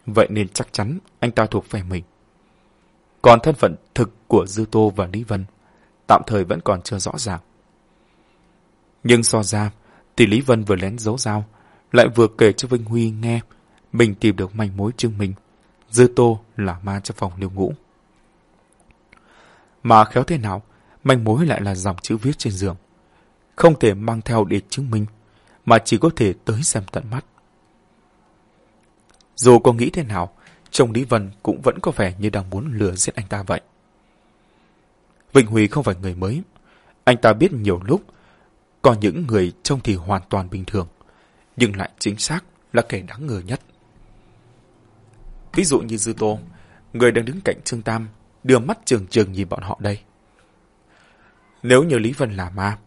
S1: Vậy nên chắc chắn anh ta thuộc về mình. Còn thân phận thực của Dư Tô và Lý Vân tạm thời vẫn còn chưa rõ ràng. Nhưng so ra, thì Lý Vân vừa lén giấu dao, lại vừa kể cho Vinh Huy nghe mình tìm được manh mối chứng minh Dư Tô là ma trong phòng liêu ngũ. Mà khéo thế nào, manh mối lại là dòng chữ viết trên giường. Không thể mang theo để chứng minh, mà chỉ có thể tới xem tận mắt. Dù có nghĩ thế nào, chồng Lý Vân cũng vẫn có vẻ như đang muốn lừa giết anh ta vậy. vịnh Huy không phải người mới. Anh ta biết nhiều lúc có những người trông thì hoàn toàn bình thường, nhưng lại chính xác là kẻ đáng ngờ nhất. Ví dụ như Dư Tô, người đang đứng cạnh Trương Tam, đưa mắt trường trường nhìn bọn họ đây. Nếu như Lý Vân là ma,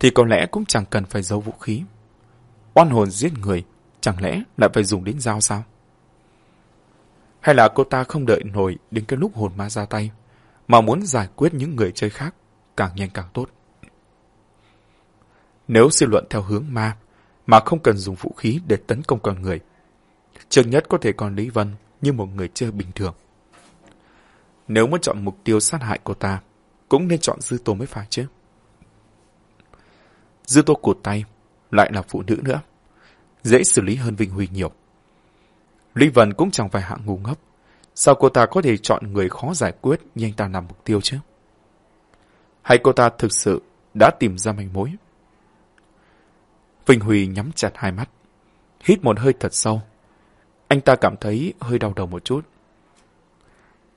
S1: thì có lẽ cũng chẳng cần phải giấu vũ khí. Oan hồn giết người, chẳng lẽ lại phải dùng đến dao sao? Hay là cô ta không đợi nổi đến cái lúc hồn ma ra tay, mà muốn giải quyết những người chơi khác càng nhanh càng tốt. Nếu suy luận theo hướng ma, mà không cần dùng vũ khí để tấn công con người, Trường nhất có thể còn Lý Vân như một người chơi bình thường. Nếu muốn chọn mục tiêu sát hại cô ta, cũng nên chọn Dư Tô mới phải chứ. Dư Tô cụt tay, lại là phụ nữ nữa. Dễ xử lý hơn Vinh Huy nhiều. Lý Vân cũng chẳng phải hạng ngu ngốc. Sao cô ta có thể chọn người khó giải quyết như anh ta làm mục tiêu chứ? Hay cô ta thực sự đã tìm ra manh mối? Vinh Huy nhắm chặt hai mắt, hít một hơi thật sâu. Anh ta cảm thấy hơi đau đầu một chút.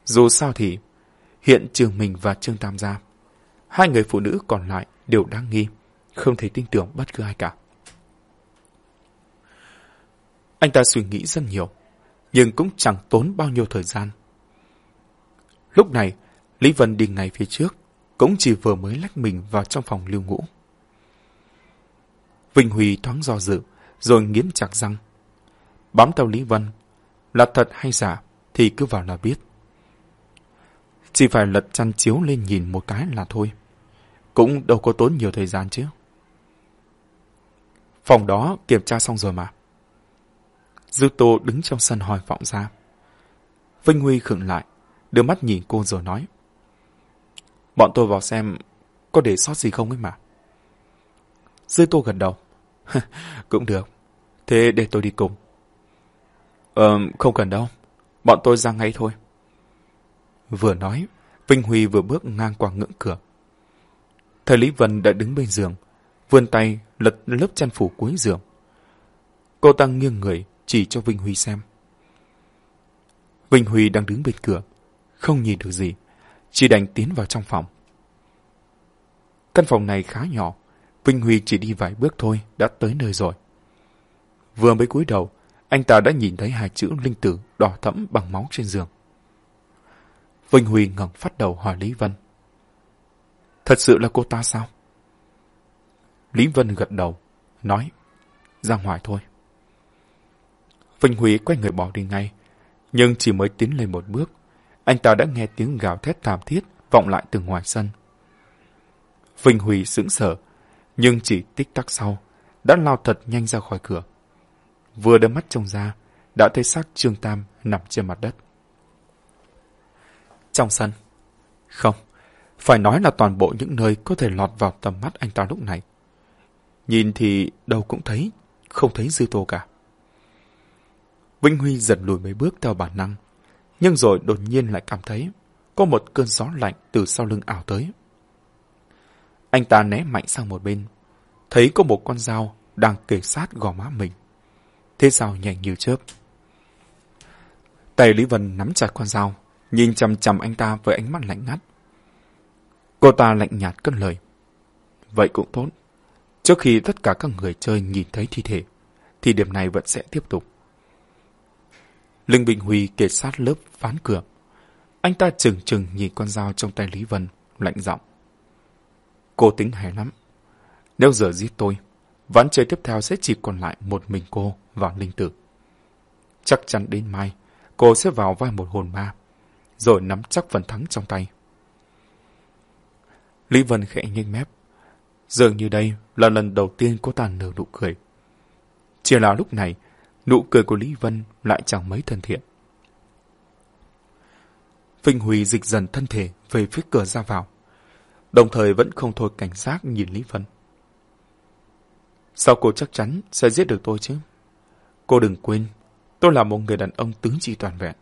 S1: Dù sao thì, hiện trường mình và Trương Tam Gia, hai người phụ nữ còn lại đều đang nghi, không thể tin tưởng bất cứ ai cả. Anh ta suy nghĩ rất nhiều, nhưng cũng chẳng tốn bao nhiêu thời gian. Lúc này, Lý Vân đi ngay phía trước, cũng chỉ vừa mới lách mình vào trong phòng lưu ngũ. Vinh Huy thoáng do dự, rồi nghiến chặt răng. Bám theo Lý Vân, là thật hay giả thì cứ vào là biết. Chỉ phải lật chăn chiếu lên nhìn một cái là thôi. Cũng đâu có tốn nhiều thời gian chứ. Phòng đó kiểm tra xong rồi mà. Dư Tô đứng trong sân hỏi vọng ra. Vinh Huy khựng lại, đưa mắt nhìn cô rồi nói. Bọn tôi vào xem có để sót gì không ấy mà. Dư Tô gật đầu. *laughs* Cũng được. Thế để tôi đi cùng. Ờ, không cần đâu. Bọn tôi ra ngay thôi. Vừa nói, Vinh Huy vừa bước ngang qua ngưỡng cửa. Thầy Lý Vân đã đứng bên giường, vươn tay lật lớp chăn phủ cuối giường. Cô ta nghiêng người, chỉ cho Vinh Huy xem. Vinh Huy đang đứng bên cửa, không nhìn được gì, chỉ đành tiến vào trong phòng. Căn phòng này khá nhỏ, Vinh Huy chỉ đi vài bước thôi đã tới nơi rồi. Vừa mới cúi đầu, anh ta đã nhìn thấy hai chữ linh tử đỏ thẫm bằng máu trên giường. Vinh Huy ngẩng phát đầu hỏi Lý Vân. Thật sự là cô ta sao? Lý Vân gật đầu, nói, ra ngoài thôi. Vinh Huy quay người bỏ đi ngay, nhưng chỉ mới tiến lên một bước, anh ta đã nghe tiếng gào thét thảm thiết vọng lại từ ngoài sân. Vinh Huy sững sờ, nhưng chỉ tích tắc sau, đã lao thật nhanh ra khỏi cửa. Vừa đưa mắt trông ra, đã thấy xác Trương Tam nằm trên mặt đất. Trong sân. Không, phải nói là toàn bộ những nơi có thể lọt vào tầm mắt anh ta lúc này. Nhìn thì đâu cũng thấy, không thấy dư tô cả. Vinh Huy giật lùi mấy bước theo bản năng, nhưng rồi đột nhiên lại cảm thấy có một cơn gió lạnh từ sau lưng ảo tới. Anh ta né mạnh sang một bên, thấy có một con dao đang kề sát gò má mình. Thế sao nhanh như chớp. Tay Lý Vân nắm chặt con dao, nhìn chằm chằm anh ta với ánh mắt lạnh ngắt. Cô ta lạnh nhạt cất lời. Vậy cũng tốt. Trước khi tất cả các người chơi nhìn thấy thi thể, thì điểm này vẫn sẽ tiếp tục. Linh Bình Huy kề sát lớp ván cửa. Anh ta chừng chừng nhìn con dao trong tay Lý Vân, lạnh giọng. Cô tính hay lắm. Nếu giờ giết tôi, ván chơi tiếp theo sẽ chỉ còn lại một mình cô và Linh Tử. Chắc chắn đến mai, cô sẽ vào vai một hồn ma, rồi nắm chắc phần thắng trong tay. Lý Vân khẽ nhếch mép. Dường như đây là lần đầu tiên cô ta nở nụ cười. Chỉ là lúc này, nụ cười của Lý Vân lại chẳng mấy thân thiện. Vinh Huy dịch dần thân thể về phía cửa ra vào, đồng thời vẫn không thôi cảnh giác nhìn Lý Vân. Sao cô chắc chắn sẽ giết được tôi chứ? Cô đừng quên, tôi là một người đàn ông tướng trị toàn vẹn.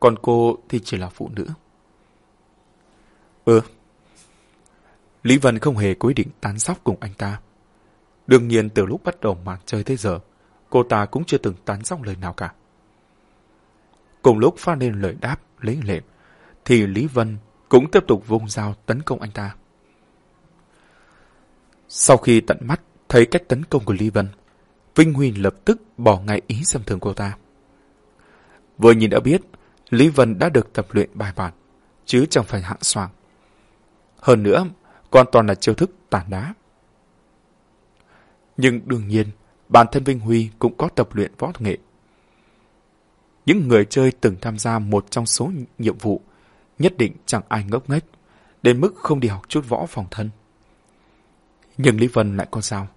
S1: Còn cô thì chỉ là phụ nữ. Ừ. Lý Vân không hề quyết định tán sóc cùng anh ta. Đương nhiên từ lúc bắt đầu màn chơi tới giờ, cô ta cũng chưa từng tán sóc lời nào cả. Cùng lúc phát lên lời đáp, lấy lệm, thì Lý Vân cũng tiếp tục vung dao tấn công anh ta. Sau khi tận mắt thấy cách tấn công của Lý Vân, Vinh Huy lập tức bỏ ngay ý xâm thường cô ta. Vừa nhìn đã biết, Lý Vân đã được tập luyện bài bản, chứ chẳng phải hạng soàng. Hơn nữa, còn toàn là chiêu thức tàn đá. Nhưng đương nhiên, bản thân Vinh Huy cũng có tập luyện võ nghệ. Những người chơi từng tham gia một trong số nhiệm vụ, nhất định chẳng ai ngốc nghếch, đến mức không đi học chút võ phòng thân. Nhưng Lý Vân lại có dao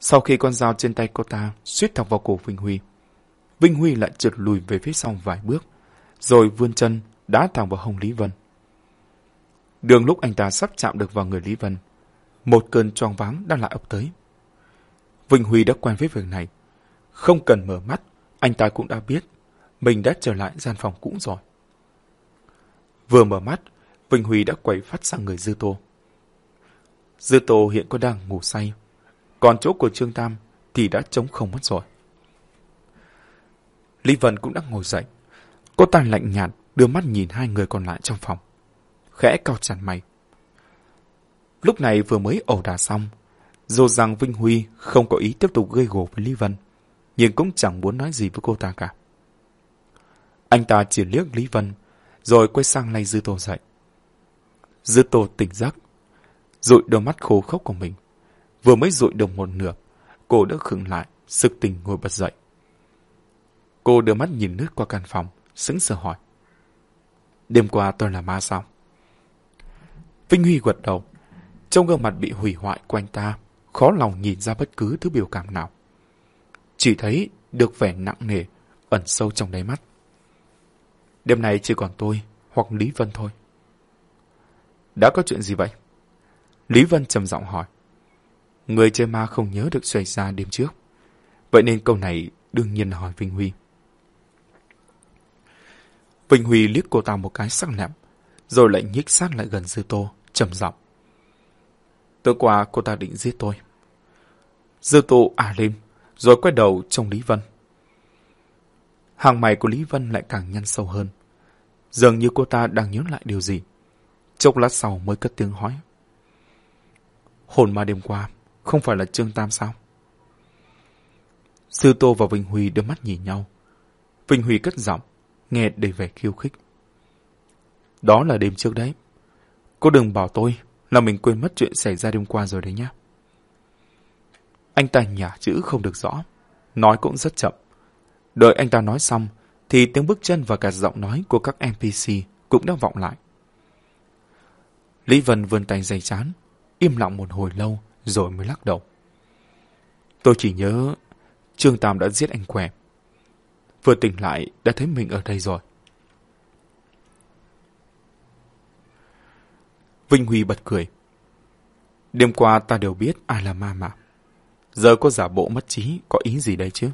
S1: Sau khi con dao trên tay cô ta suýt thọc vào cổ Vinh Huy, Vinh Huy lại trượt lùi về phía sau vài bước, rồi vươn chân đá thẳng vào hông Lý Vân. Đường lúc anh ta sắp chạm được vào người Lý Vân, một cơn choáng váng đang lại ập tới. Vinh Huy đã quen với việc này. Không cần mở mắt, anh ta cũng đã biết mình đã trở lại gian phòng cũ rồi. Vừa mở mắt, Vinh Huy đã quay phát sang người Dư Tô. Dư Tô hiện có đang ngủ say, còn chỗ của Trương Tam thì đã trống không mất rồi. Lý Vân cũng đã ngồi dậy. Cô ta lạnh nhạt đưa mắt nhìn hai người còn lại trong phòng. Khẽ cao chặt mày. Lúc này vừa mới ẩu đả xong, dù rằng Vinh Huy không có ý tiếp tục gây gổ với Lý Vân, nhưng cũng chẳng muốn nói gì với cô ta cả. Anh ta chỉ liếc Lý Vân, rồi quay sang lay Dư Tô dậy. Dư Tô tỉnh giấc, dụi đôi mắt khô khốc của mình. Vừa mới rụi đồng một nửa, cô đã khựng lại, sực tỉnh ngồi bật dậy. Cô đưa mắt nhìn nước qua căn phòng, sững sờ hỏi. Đêm qua tôi là ma sao? Vinh Huy gật đầu. Trong gương mặt bị hủy hoại của anh ta, khó lòng nhìn ra bất cứ thứ biểu cảm nào. Chỉ thấy được vẻ nặng nề, ẩn sâu trong đáy mắt. Đêm này chỉ còn tôi hoặc Lý Vân thôi. Đã có chuyện gì vậy? Lý Vân trầm giọng hỏi. Người chơi ma không nhớ được xảy ra đêm trước. Vậy nên câu này đương nhiên là hỏi Vinh Huy. Vinh Huy liếc cô ta một cái sắc lẹm, rồi lại nhích sát lại gần Dư Tô, trầm giọng. Tối qua cô ta định giết tôi. Dư Tô à lên, rồi quay đầu trông Lý Vân. Hàng mày của Lý Vân lại càng nhăn sâu hơn. Dường như cô ta đang nhớ lại điều gì. Chốc lát sau mới cất tiếng hỏi. Hồn ma đêm qua, không phải là Trương Tam sao? Sư Tô và Vinh Huy đưa mắt nhìn nhau. Vinh Huy cất giọng, nghe đầy vẻ khiêu khích. Đó là đêm trước đấy. Cô đừng bảo tôi là mình quên mất chuyện xảy ra đêm qua rồi đấy nhá. Anh ta nhả chữ không được rõ, nói cũng rất chậm. Đợi anh ta nói xong, thì tiếng bước chân và cả giọng nói của các NPC cũng đã vọng lại. Lý Vân vươn tay dày chán, im lặng một hồi lâu rồi mới lắc đầu. Tôi chỉ nhớ Trương Tam đã giết anh què. Vừa tỉnh lại đã thấy mình ở đây rồi. Vinh Huy bật cười. Đêm qua ta đều biết ai là ma mà. Giờ có giả bộ mất trí có ý gì đây chứ?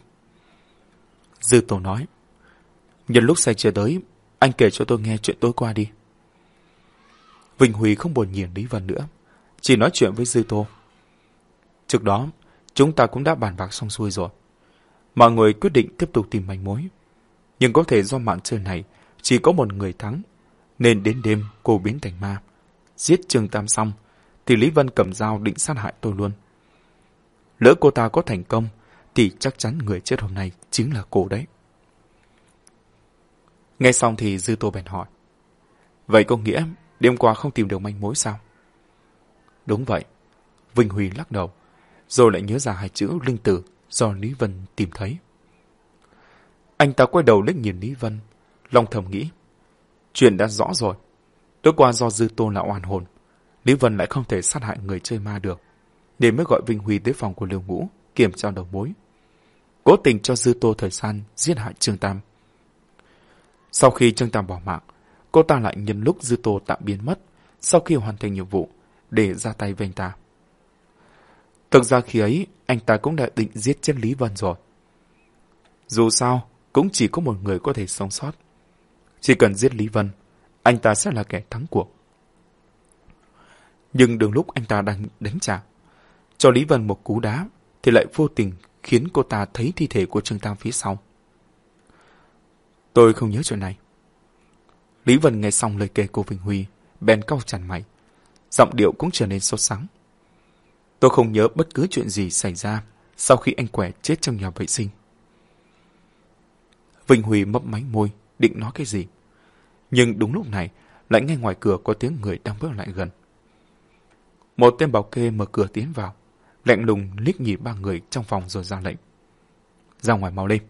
S1: Dư Tổ nói. Nhân lúc say chưa tới, anh kể cho tôi nghe chuyện tối qua đi. Vinh Huy không buồn nhìn Lý Vân nữa, chỉ nói chuyện với Dư Tô. Trước đó, chúng ta cũng đã bàn bạc xong xuôi rồi. Mọi người quyết định tiếp tục tìm manh mối. Nhưng có thể do mạng chơi này chỉ có một người thắng, nên đến đêm cô biến thành ma. Giết Trương Tam xong, thì Lý Vân cầm dao định sát hại tôi luôn. Lỡ cô ta có thành công, thì chắc chắn người chết hôm nay chính là cô đấy. Nghe xong thì Dư Tô bèn hỏi. Vậy có nghĩa đêm qua không tìm được manh mối sao? Đúng vậy. Vinh Huy lắc đầu, rồi lại nhớ ra hai chữ linh tử do Lý Vân tìm thấy. Anh ta quay đầu liếc nhìn Lý Vân, lòng thầm nghĩ. Chuyện đã rõ rồi. Tối qua do Dư Tô là oan hồn, Lý Vân lại không thể sát hại người chơi ma được, nên mới gọi Vinh Huy tới phòng của Liêu Ngũ kiểm tra đầu mối. Cố tình cho Dư Tô thời gian giết hại Trương Tam. Sau khi Trương Tam bỏ mạng, cô ta lại nhân lúc Dư Tô tạm biến mất sau khi hoàn thành nhiệm vụ để ra tay với anh ta. Thực ra khi ấy, anh ta cũng đã định giết chết Lý Vân rồi. Dù sao, cũng chỉ có một người có thể sống sót. Chỉ cần giết Lý Vân, anh ta sẽ là kẻ thắng cuộc. Nhưng đường lúc anh ta đang đánh trả, cho Lý Vân một cú đá, thì lại vô tình khiến cô ta thấy thi thể của Trương Tam phía sau. Tôi không nhớ chuyện này. Lý Vân nghe xong lời kể của Vinh Huy, bèn cau chằn mày. Giọng điệu cũng trở nên sốt sắng. Tôi không nhớ bất cứ chuyện gì xảy ra sau khi anh quẻ chết trong nhà vệ sinh. Vinh Huy mấp máy môi, định nói cái gì. Nhưng đúng lúc này, lại nghe ngoài cửa có tiếng người đang bước lại gần. Một tên bảo kê mở cửa tiến vào, lạnh lùng liếc nhìn ba người trong phòng rồi ra lệnh. Ra ngoài mau lên.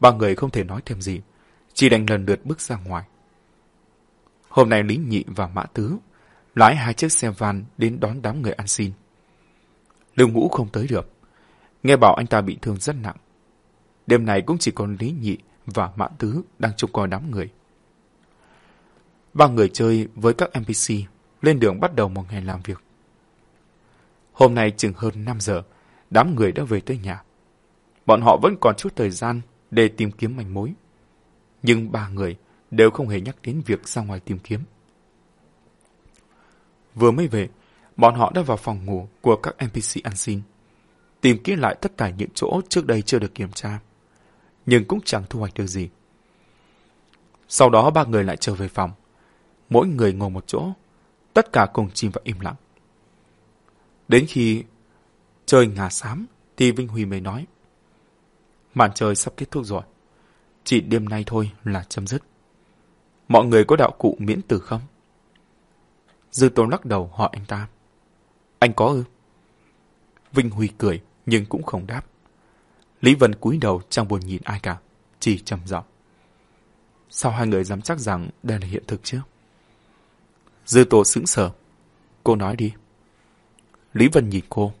S1: Ba người không thể nói thêm gì, chỉ đành lần lượt bước ra ngoài. Hôm nay Lý Nhị và Mã Tứ lái hai chiếc xe van đến đón đám người ăn xin. Lưu Ngũ không tới được. Nghe bảo anh ta bị thương rất nặng. Đêm này cũng chỉ còn Lý Nhị và Mã Tứ đang trông coi đám người. Ba người chơi với các NPC lên đường bắt đầu một ngày làm việc. Hôm nay chừng hơn 5 giờ, đám người đã về tới nhà. Bọn họ vẫn còn chút thời gian để tìm kiếm manh mối. Nhưng ba người đều không hề nhắc đến việc ra ngoài tìm kiếm. Vừa mới về, bọn họ đã vào phòng ngủ của các NPC ăn xin. Tìm kiếm lại tất cả những chỗ trước đây chưa được kiểm tra. Nhưng cũng chẳng thu hoạch được gì. Sau đó ba người lại trở về phòng. Mỗi người ngồi một chỗ. Tất cả cùng chìm vào im lặng. Đến khi trời ngà xám thì Vinh Huy mới nói. Màn trời sắp kết thúc rồi. Chỉ đêm nay thôi là chấm dứt. Mọi người có đạo cụ miễn tử không? Dư Tôn lắc đầu hỏi anh ta. Anh có ư? Vinh Huy cười, nhưng cũng không đáp. Lý Vân cúi đầu chẳng buồn nhìn ai cả, chỉ trầm giọng. Sao hai người dám chắc rằng đây là hiện thực chứ? Dư Tô sững sờ. Cô nói đi. Lý Vân nhìn cô.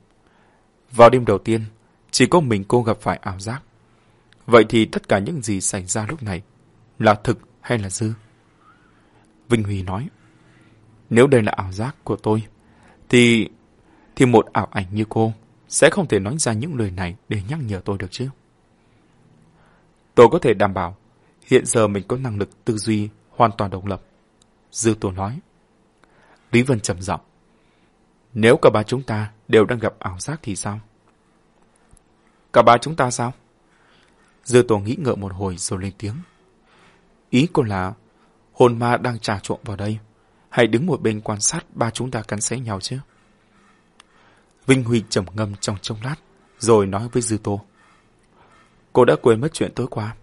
S1: Vào đêm đầu tiên, chỉ có mình cô gặp phải ảo giác. Vậy thì tất cả những gì xảy ra lúc này là thực hay là dư? Vinh Huy nói. Nếu đây là ảo giác của tôi, thì thì một ảo ảnh như cô sẽ không thể nói ra những lời này để nhắc nhở tôi được chứ. Tôi có thể đảm bảo, hiện giờ mình có năng lực tư duy hoàn toàn độc lập. Dư Tô nói. Lý Vân trầm giọng. Nếu cả ba chúng ta đều đang gặp ảo giác thì sao? Cả ba chúng ta sao? Dư Tô nghĩ ngợi một hồi rồi lên tiếng. Ý cô là, hồn ma đang trà trộn vào đây Hãy đứng một bên quan sát ba chúng ta cắn xé nhau chứ. Vinh Huy trầm ngâm trong trong lát, rồi nói với Dư Tô. Cô đã quên mất chuyện tối qua,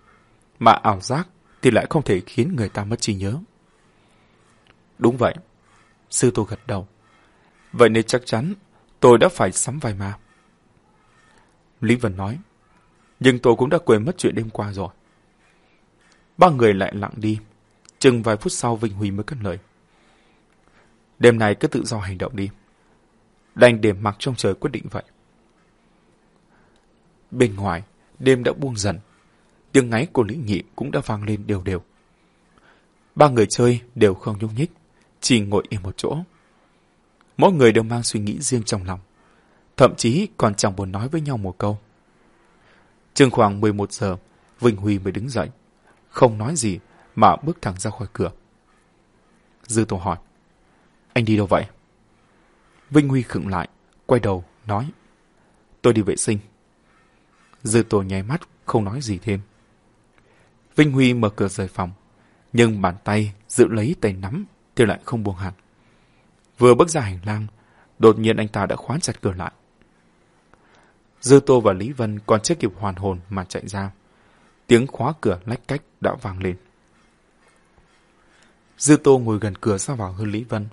S1: mà ảo giác thì lại không thể khiến người ta mất trí nhớ. Đúng vậy. Sư Tô gật đầu. Vậy nên chắc chắn tôi đã phải sắm vài ma. Lý Vân nói. Nhưng tôi cũng đã quên mất chuyện đêm qua rồi. Ba người lại lặng đi. Chừng vài phút sau Vinh Huy mới cất lời. Đêm nay cứ tự do hành động đi. Đành để mặc trong trời quyết định vậy. Bên ngoài, đêm đã buông dần. Tiếng ngáy của Lý Nhị cũng đã vang lên đều đều. Ba người chơi đều không nhúc nhích, chỉ ngồi yên một chỗ. Mỗi người đều mang suy nghĩ riêng trong lòng, thậm chí còn chẳng buồn nói với nhau một câu. Chừng khoảng 11 giờ, Vinh Huy mới đứng dậy, không nói gì mà bước thẳng ra khỏi cửa. Dư Tô hỏi, anh đi đâu vậy? Vinh Huy khựng lại, quay đầu, nói, tôi đi vệ sinh. Dư Tô nháy mắt, không nói gì thêm. Vinh Huy mở cửa rời phòng, nhưng bàn tay giữ lấy tay nắm thì lại không buông hẳn. Vừa bước ra hành lang, đột nhiên anh ta đã khóa chặt cửa lại. Dư Tô và Lý Vân còn chưa kịp hoàn hồn mà chạy ra. Tiếng khóa cửa lách cách đã vang lên. Dư Tô ngồi gần cửa ra vào hơn Lý Vân.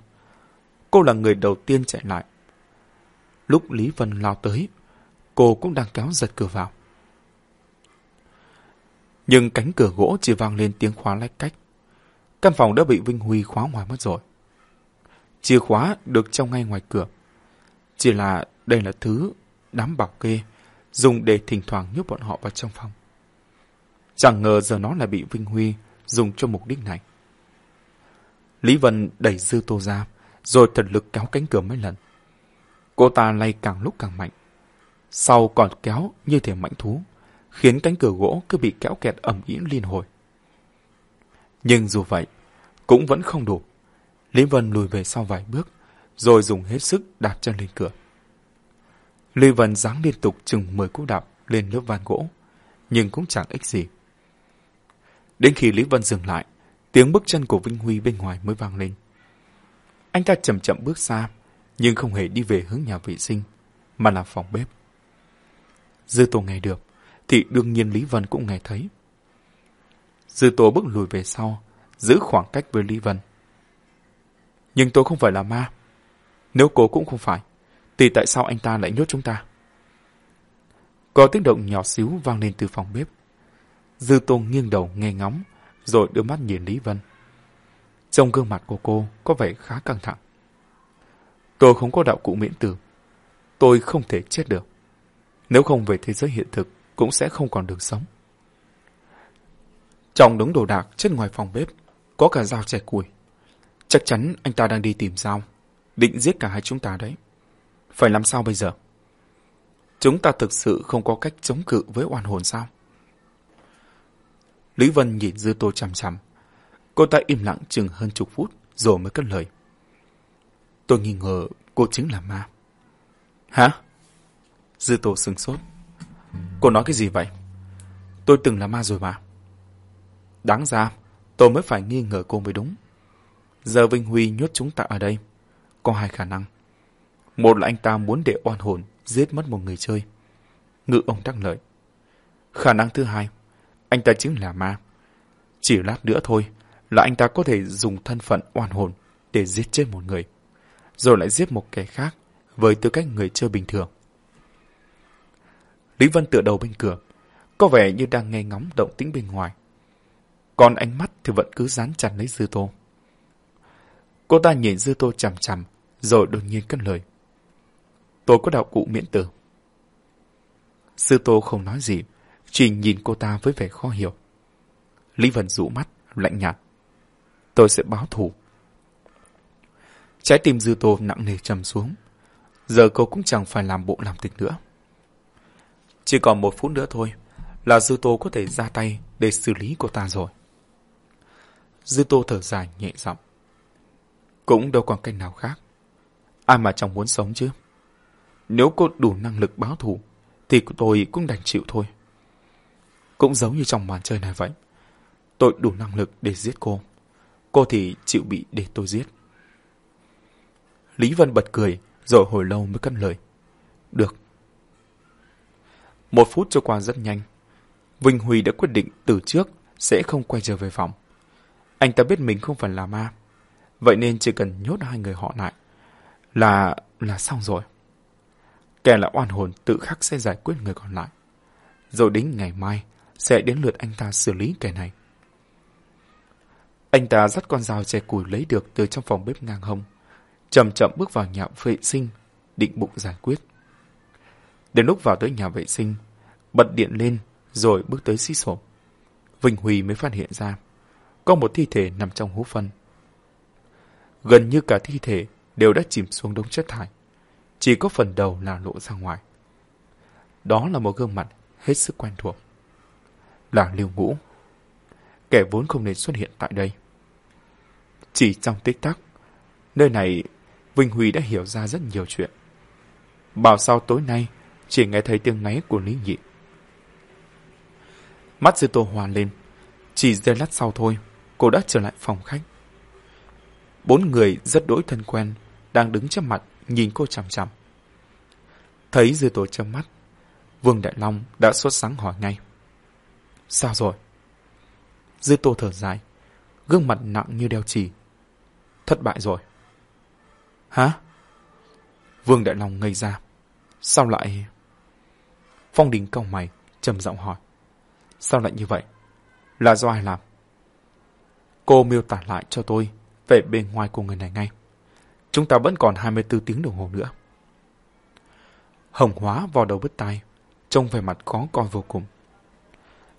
S1: Cô là người đầu tiên chạy lại. Lúc Lý Vân lao tới, cô cũng đang kéo giật cửa vào. Nhưng cánh cửa gỗ chỉ vang lên tiếng khóa lách cách. Căn phòng đã bị Vinh Huy khóa ngoài mất rồi. Chìa khóa được treo ngay ngoài cửa. Chỉ là đây là thứ đám bảo kê dùng để thỉnh thoảng nhốt bọn họ vào trong phòng. Chẳng ngờ giờ nó lại bị Vinh Huy dùng cho mục đích này. Lý Vân đẩy Dư Tô ra, rồi thật lực kéo cánh cửa mấy lần. Cô ta lay càng lúc càng mạnh. Sau còn kéo như thể mãnh thú, khiến cánh cửa gỗ cứ bị kéo kẹt ẩm ý liên hồi. Nhưng dù vậy, cũng vẫn không đủ. Lý Vân lùi về sau vài bước, rồi dùng hết sức đạp chân lên cửa. Lý Vân giáng liên tục chừng 10 cú đạp lên lớp van gỗ, nhưng cũng chẳng ích gì. Đến khi Lý Vân dừng lại, tiếng bước chân của Vinh Huy bên ngoài mới vang lên. Anh ta chậm chậm bước xa, nhưng không hề đi về hướng nhà vệ sinh, mà là phòng bếp. Dư Tô nghe được, thì đương nhiên Lý Vân cũng nghe thấy. Dư Tô bước lùi về sau, giữ khoảng cách với Lý Vân. Nhưng tôi không phải là ma. Nếu cô cũng không phải, thì tại sao anh ta lại nhốt chúng ta? Có tiếng động nhỏ xíu vang lên từ phòng bếp. Dư Tô nghiêng đầu nghe ngóng, rồi đưa mắt nhìn Lý Vân. Trông gương mặt của cô có vẻ khá căng thẳng. Tôi không có đạo cụ miễn tử. Tôi không thể chết được. Nếu không về thế giới hiện thực, cũng sẽ không còn đường sống. Trong đống đồ đạc chất ngoài phòng bếp, có cả dao chẻ củi. Chắc chắn anh ta đang đi tìm dao, định giết cả hai chúng ta đấy. Phải làm sao bây giờ? Chúng ta thực sự không có cách chống cự với oan hồn sao? Lý Vân nhìn Dư Tô chằm chằm. Cô ta im lặng chừng hơn chục phút rồi mới cất lời. Tôi nghi ngờ cô chính là ma. Hả? Dư tổ sừng sốt. Cô nói cái gì vậy? Tôi từng là ma rồi mà. Đáng ra, tôi mới phải nghi ngờ cô mới đúng. Giờ Vinh Huy nhốt chúng ta ở đây. Có hai khả năng. Một là anh ta muốn để oan hồn giết mất một người chơi. Ngự ông đắc lợi. Khả năng thứ hai, anh ta chính là ma. Chỉ lát nữa thôi là anh ta có thể dùng thân phận oan hồn để giết chết một người. Rồi lại giết một kẻ khác với tư cách người chơi bình thường. Lý Vân tựa đầu bên cửa, có vẻ như đang nghe ngóng động tĩnh bên ngoài. Còn ánh mắt thì vẫn cứ dán chặt lấy Dư Tô. Cô ta nhìn Dư Tô chằm chằm, rồi đột nhiên cất lời. Tôi có đạo cụ miễn tử. Dư Tô không nói gì, chỉ nhìn cô ta với vẻ khó hiểu. Lý Vân rũ mắt, lạnh nhạt. Tôi sẽ báo thù. Trái tim Dư Tô nặng nề trầm xuống. Giờ cô cũng chẳng phải làm bộ làm tịch nữa. Chỉ còn một phút nữa thôi là Dư Tô có thể ra tay để xử lý cô ta rồi. Dư Tô thở dài nhẹ giọng. Cũng đâu còn cách nào khác. Ai mà chẳng muốn sống chứ. Nếu cô đủ năng lực báo thù, thì tôi cũng đành chịu thôi. Cũng giống như trong màn chơi này vậy. Tôi đủ năng lực để giết cô. Cô thì chịu bị để tôi giết. Lý Vân bật cười, rồi hồi lâu mới cất lời. Được. Một phút trôi qua rất nhanh. Vinh Huy đã quyết định từ trước sẽ không quay trở về phòng. Anh ta biết mình không phải là ma. Vậy nên chỉ cần nhốt hai người họ lại là là xong rồi. Kẻ là oan hồn tự khắc sẽ giải quyết người còn lại. Rồi đến ngày mai sẽ đến lượt anh ta xử lý kẻ này. Anh ta dắt con dao chè củi lấy được từ trong phòng bếp ngang hông, chậm chậm bước vào nhà vệ sinh, định bụng giải quyết. Đến lúc vào tới nhà vệ sinh, bật điện lên rồi bước tới xí sổ. Vinh Huy mới phát hiện ra, có một thi thể nằm trong hố phân. Gần như cả thi thể đều đã chìm xuống đống chất thải, chỉ có phần đầu là lộ ra ngoài. Đó là một gương mặt hết sức quen thuộc. Là Liêu Ngũ. Kẻ vốn không nên xuất hiện tại đây. Chỉ trong tích tắc, nơi này Vinh Huy đã hiểu ra rất nhiều chuyện. Bảo sau tối nay chỉ nghe thấy tiếng ngáy của Lý Nhị. Mắt dư tô hòa lên. Chỉ giây lát sau thôi, cô đã trở lại phòng khách. Bốn người rất đỗi thân quen, đang đứng trước mặt nhìn cô chằm chằm. Thấy dư tô châm mắt, Vương Đại Long đã sốt sáng hỏi ngay. Sao rồi? Dư tô thở dài, gương mặt nặng như đeo chỉ. Thất bại rồi. Hả? Vương Đại Long ngây ra. Sao lại... Phong Đình cau mày, trầm giọng hỏi. Sao lại như vậy? Là do ai làm? Cô miêu tả lại cho tôi về bên ngoài của người này ngay. Chúng ta vẫn còn 24 tiếng đồng hồ nữa. Hồng hóa vào đầu bứt tai, trông vẻ mặt có coi vô cùng.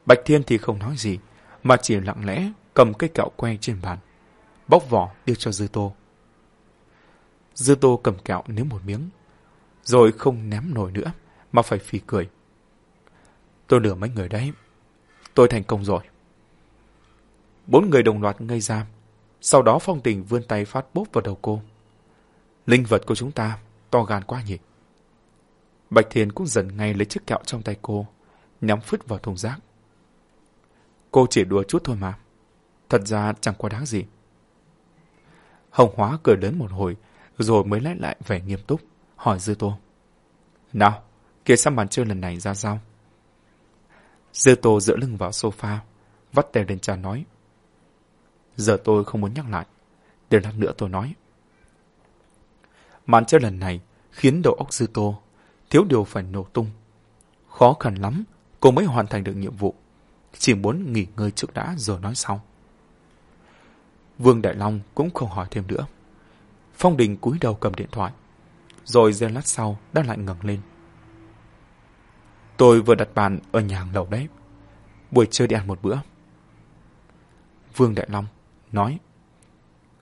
S1: Bạch Thiên thì không nói gì, mà chỉ lặng lẽ cầm cây kẹo que trên bàn, bóc vỏ đưa cho Dư Tô. Dư Tô cầm kẹo nếm một miếng, rồi không ném nổi nữa, mà phải phì cười. Tôi lừa mấy người đấy. Tôi thành công rồi. Bốn người đồng loạt ngây ra. Sau đó phong tình vươn tay phát bốp vào đầu cô. Linh vật của chúng ta to gan quá nhỉ. Bạch Thiền cũng dần ngay lấy chiếc kẹo trong tay cô, nhắm phứt vào thùng rác. Cô chỉ đùa chút thôi mà. Thật ra chẳng có đáng gì. Hồng Hóa cười lớn một hồi, rồi mới lấy lại vẻ nghiêm túc, hỏi Dư Tô. Nào, kia sang bàn chơi lần này ra sao? Dư Tô dựa lưng vào sofa, vắt tay lên cha nói. Giờ tôi không muốn nhắc lại, để lát nữa tôi nói. Màn chơi lần này khiến đầu óc Dư Tô thiếu điều phải nổ tung. Khó khăn lắm, cô mới hoàn thành được nhiệm vụ. Chỉ muốn nghỉ ngơi trước đã rồi nói sau. Vương Đại Long cũng không hỏi thêm nữa. Phong Đình cúi đầu cầm điện thoại. Rồi giây lát sau đã lại ngẩng lên. Tôi vừa đặt bàn ở nhà hàng lầu đấy. Buổi trưa đi ăn một bữa. Vương Đại Long nói.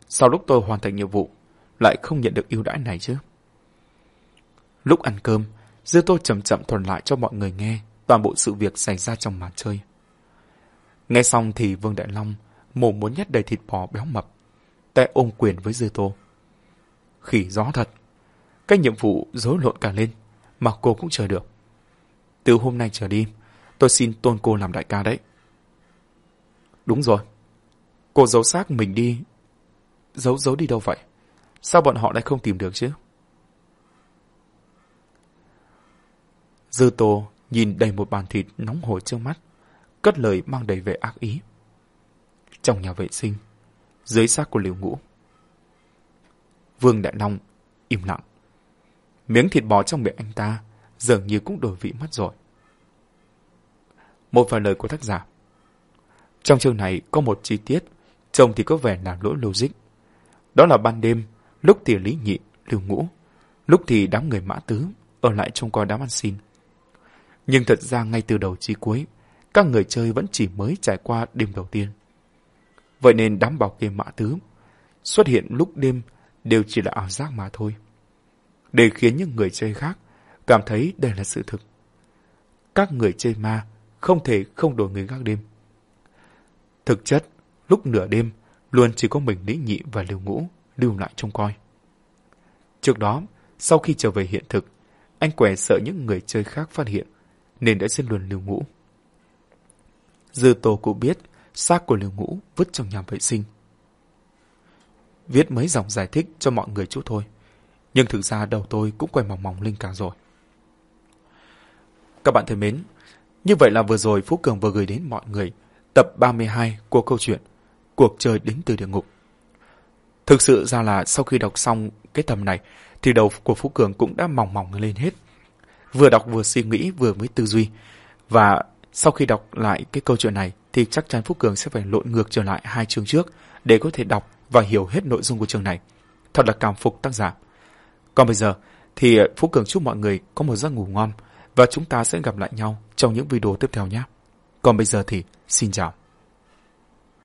S1: Sau lúc tôi hoàn thành nhiệm vụ, lại không nhận được ưu đãi này chứ? Lúc ăn cơm, Dư Tô chậm chậm thuần lại cho mọi người nghe toàn bộ sự việc xảy ra trong màn chơi. Nghe xong thì Vương Đại Long mồm muốn nhét đầy thịt bò béo mập, tay ôm quyền với Dư Tô. Khỉ gió thật, cái nhiệm vụ rối lộn cả lên, mà cô cũng chờ được. Từ hôm nay trở đi, tôi xin tôn cô làm đại ca đấy. Đúng rồi. Cô giấu xác mình đi. Giấu giấu đi đâu vậy? Sao bọn họ lại không tìm được chứ? Dư tô nhìn đầy một bàn thịt nóng hổi trước mắt, cất lời mang đầy vẻ ác ý. Trong nhà vệ sinh, dưới xác của liều ngũ. Vương Đại Long im lặng. Miếng thịt bò trong miệng anh ta dường như cũng đổi vị mất rồi. Một vài lời của tác giả Trong chương này có một chi tiết trông thì có vẻ là lỗi logic. Đó là ban đêm, lúc thì Lý Nhị, Lưu Ngũ, lúc thì đám người mã tứ ở lại trông coi đám ăn xin. Nhưng thật ra ngay từ đầu chi cuối, các người chơi vẫn chỉ mới trải qua đêm đầu tiên. Vậy nên đám bảo kê mã tứ xuất hiện lúc đêm đều chỉ là ảo giác mà thôi. Để khiến những người chơi khác cảm thấy đây là sự thực. Các người chơi ma không thể không đổi người gác đêm. Thực chất, lúc nửa đêm, luôn chỉ có mình Lý Nhị và Lưu Ngũ lưu lại trông coi. Trước đó, sau khi trở về hiện thực, anh quẻ sợ những người chơi khác phát hiện, nên đã xin luôn Lưu Ngũ. Dư Tô cũng biết xác của Lưu Ngũ vứt trong nhà vệ sinh. Viết mấy dòng giải thích cho mọi người chút thôi, nhưng thực ra đầu tôi cũng quay mỏng mỏng linh cả rồi. Các bạn thân mến, như vậy là vừa rồi Phú Cường vừa gửi đến mọi người tập 32 của câu chuyện Cuộc chơi đến từ địa ngục. Thực sự ra là sau khi đọc xong cái tập này thì đầu của Phú Cường cũng đã mỏng mỏng lên hết. Vừa đọc vừa suy nghĩ vừa mới tư duy. Và sau khi đọc lại cái câu chuyện này, thì chắc chắn Phú Cường sẽ phải lộn ngược trở lại hai chương trước để có thể đọc và hiểu hết nội dung của chương này. Thật là cảm phục tác giả. Còn bây giờ, thì ờ, Phú Cường chúc mọi người có một giấc ngủ ngon và chúng ta sẽ gặp lại nhau trong những video tiếp theo nhé. Còn bây giờ thì, xin chào.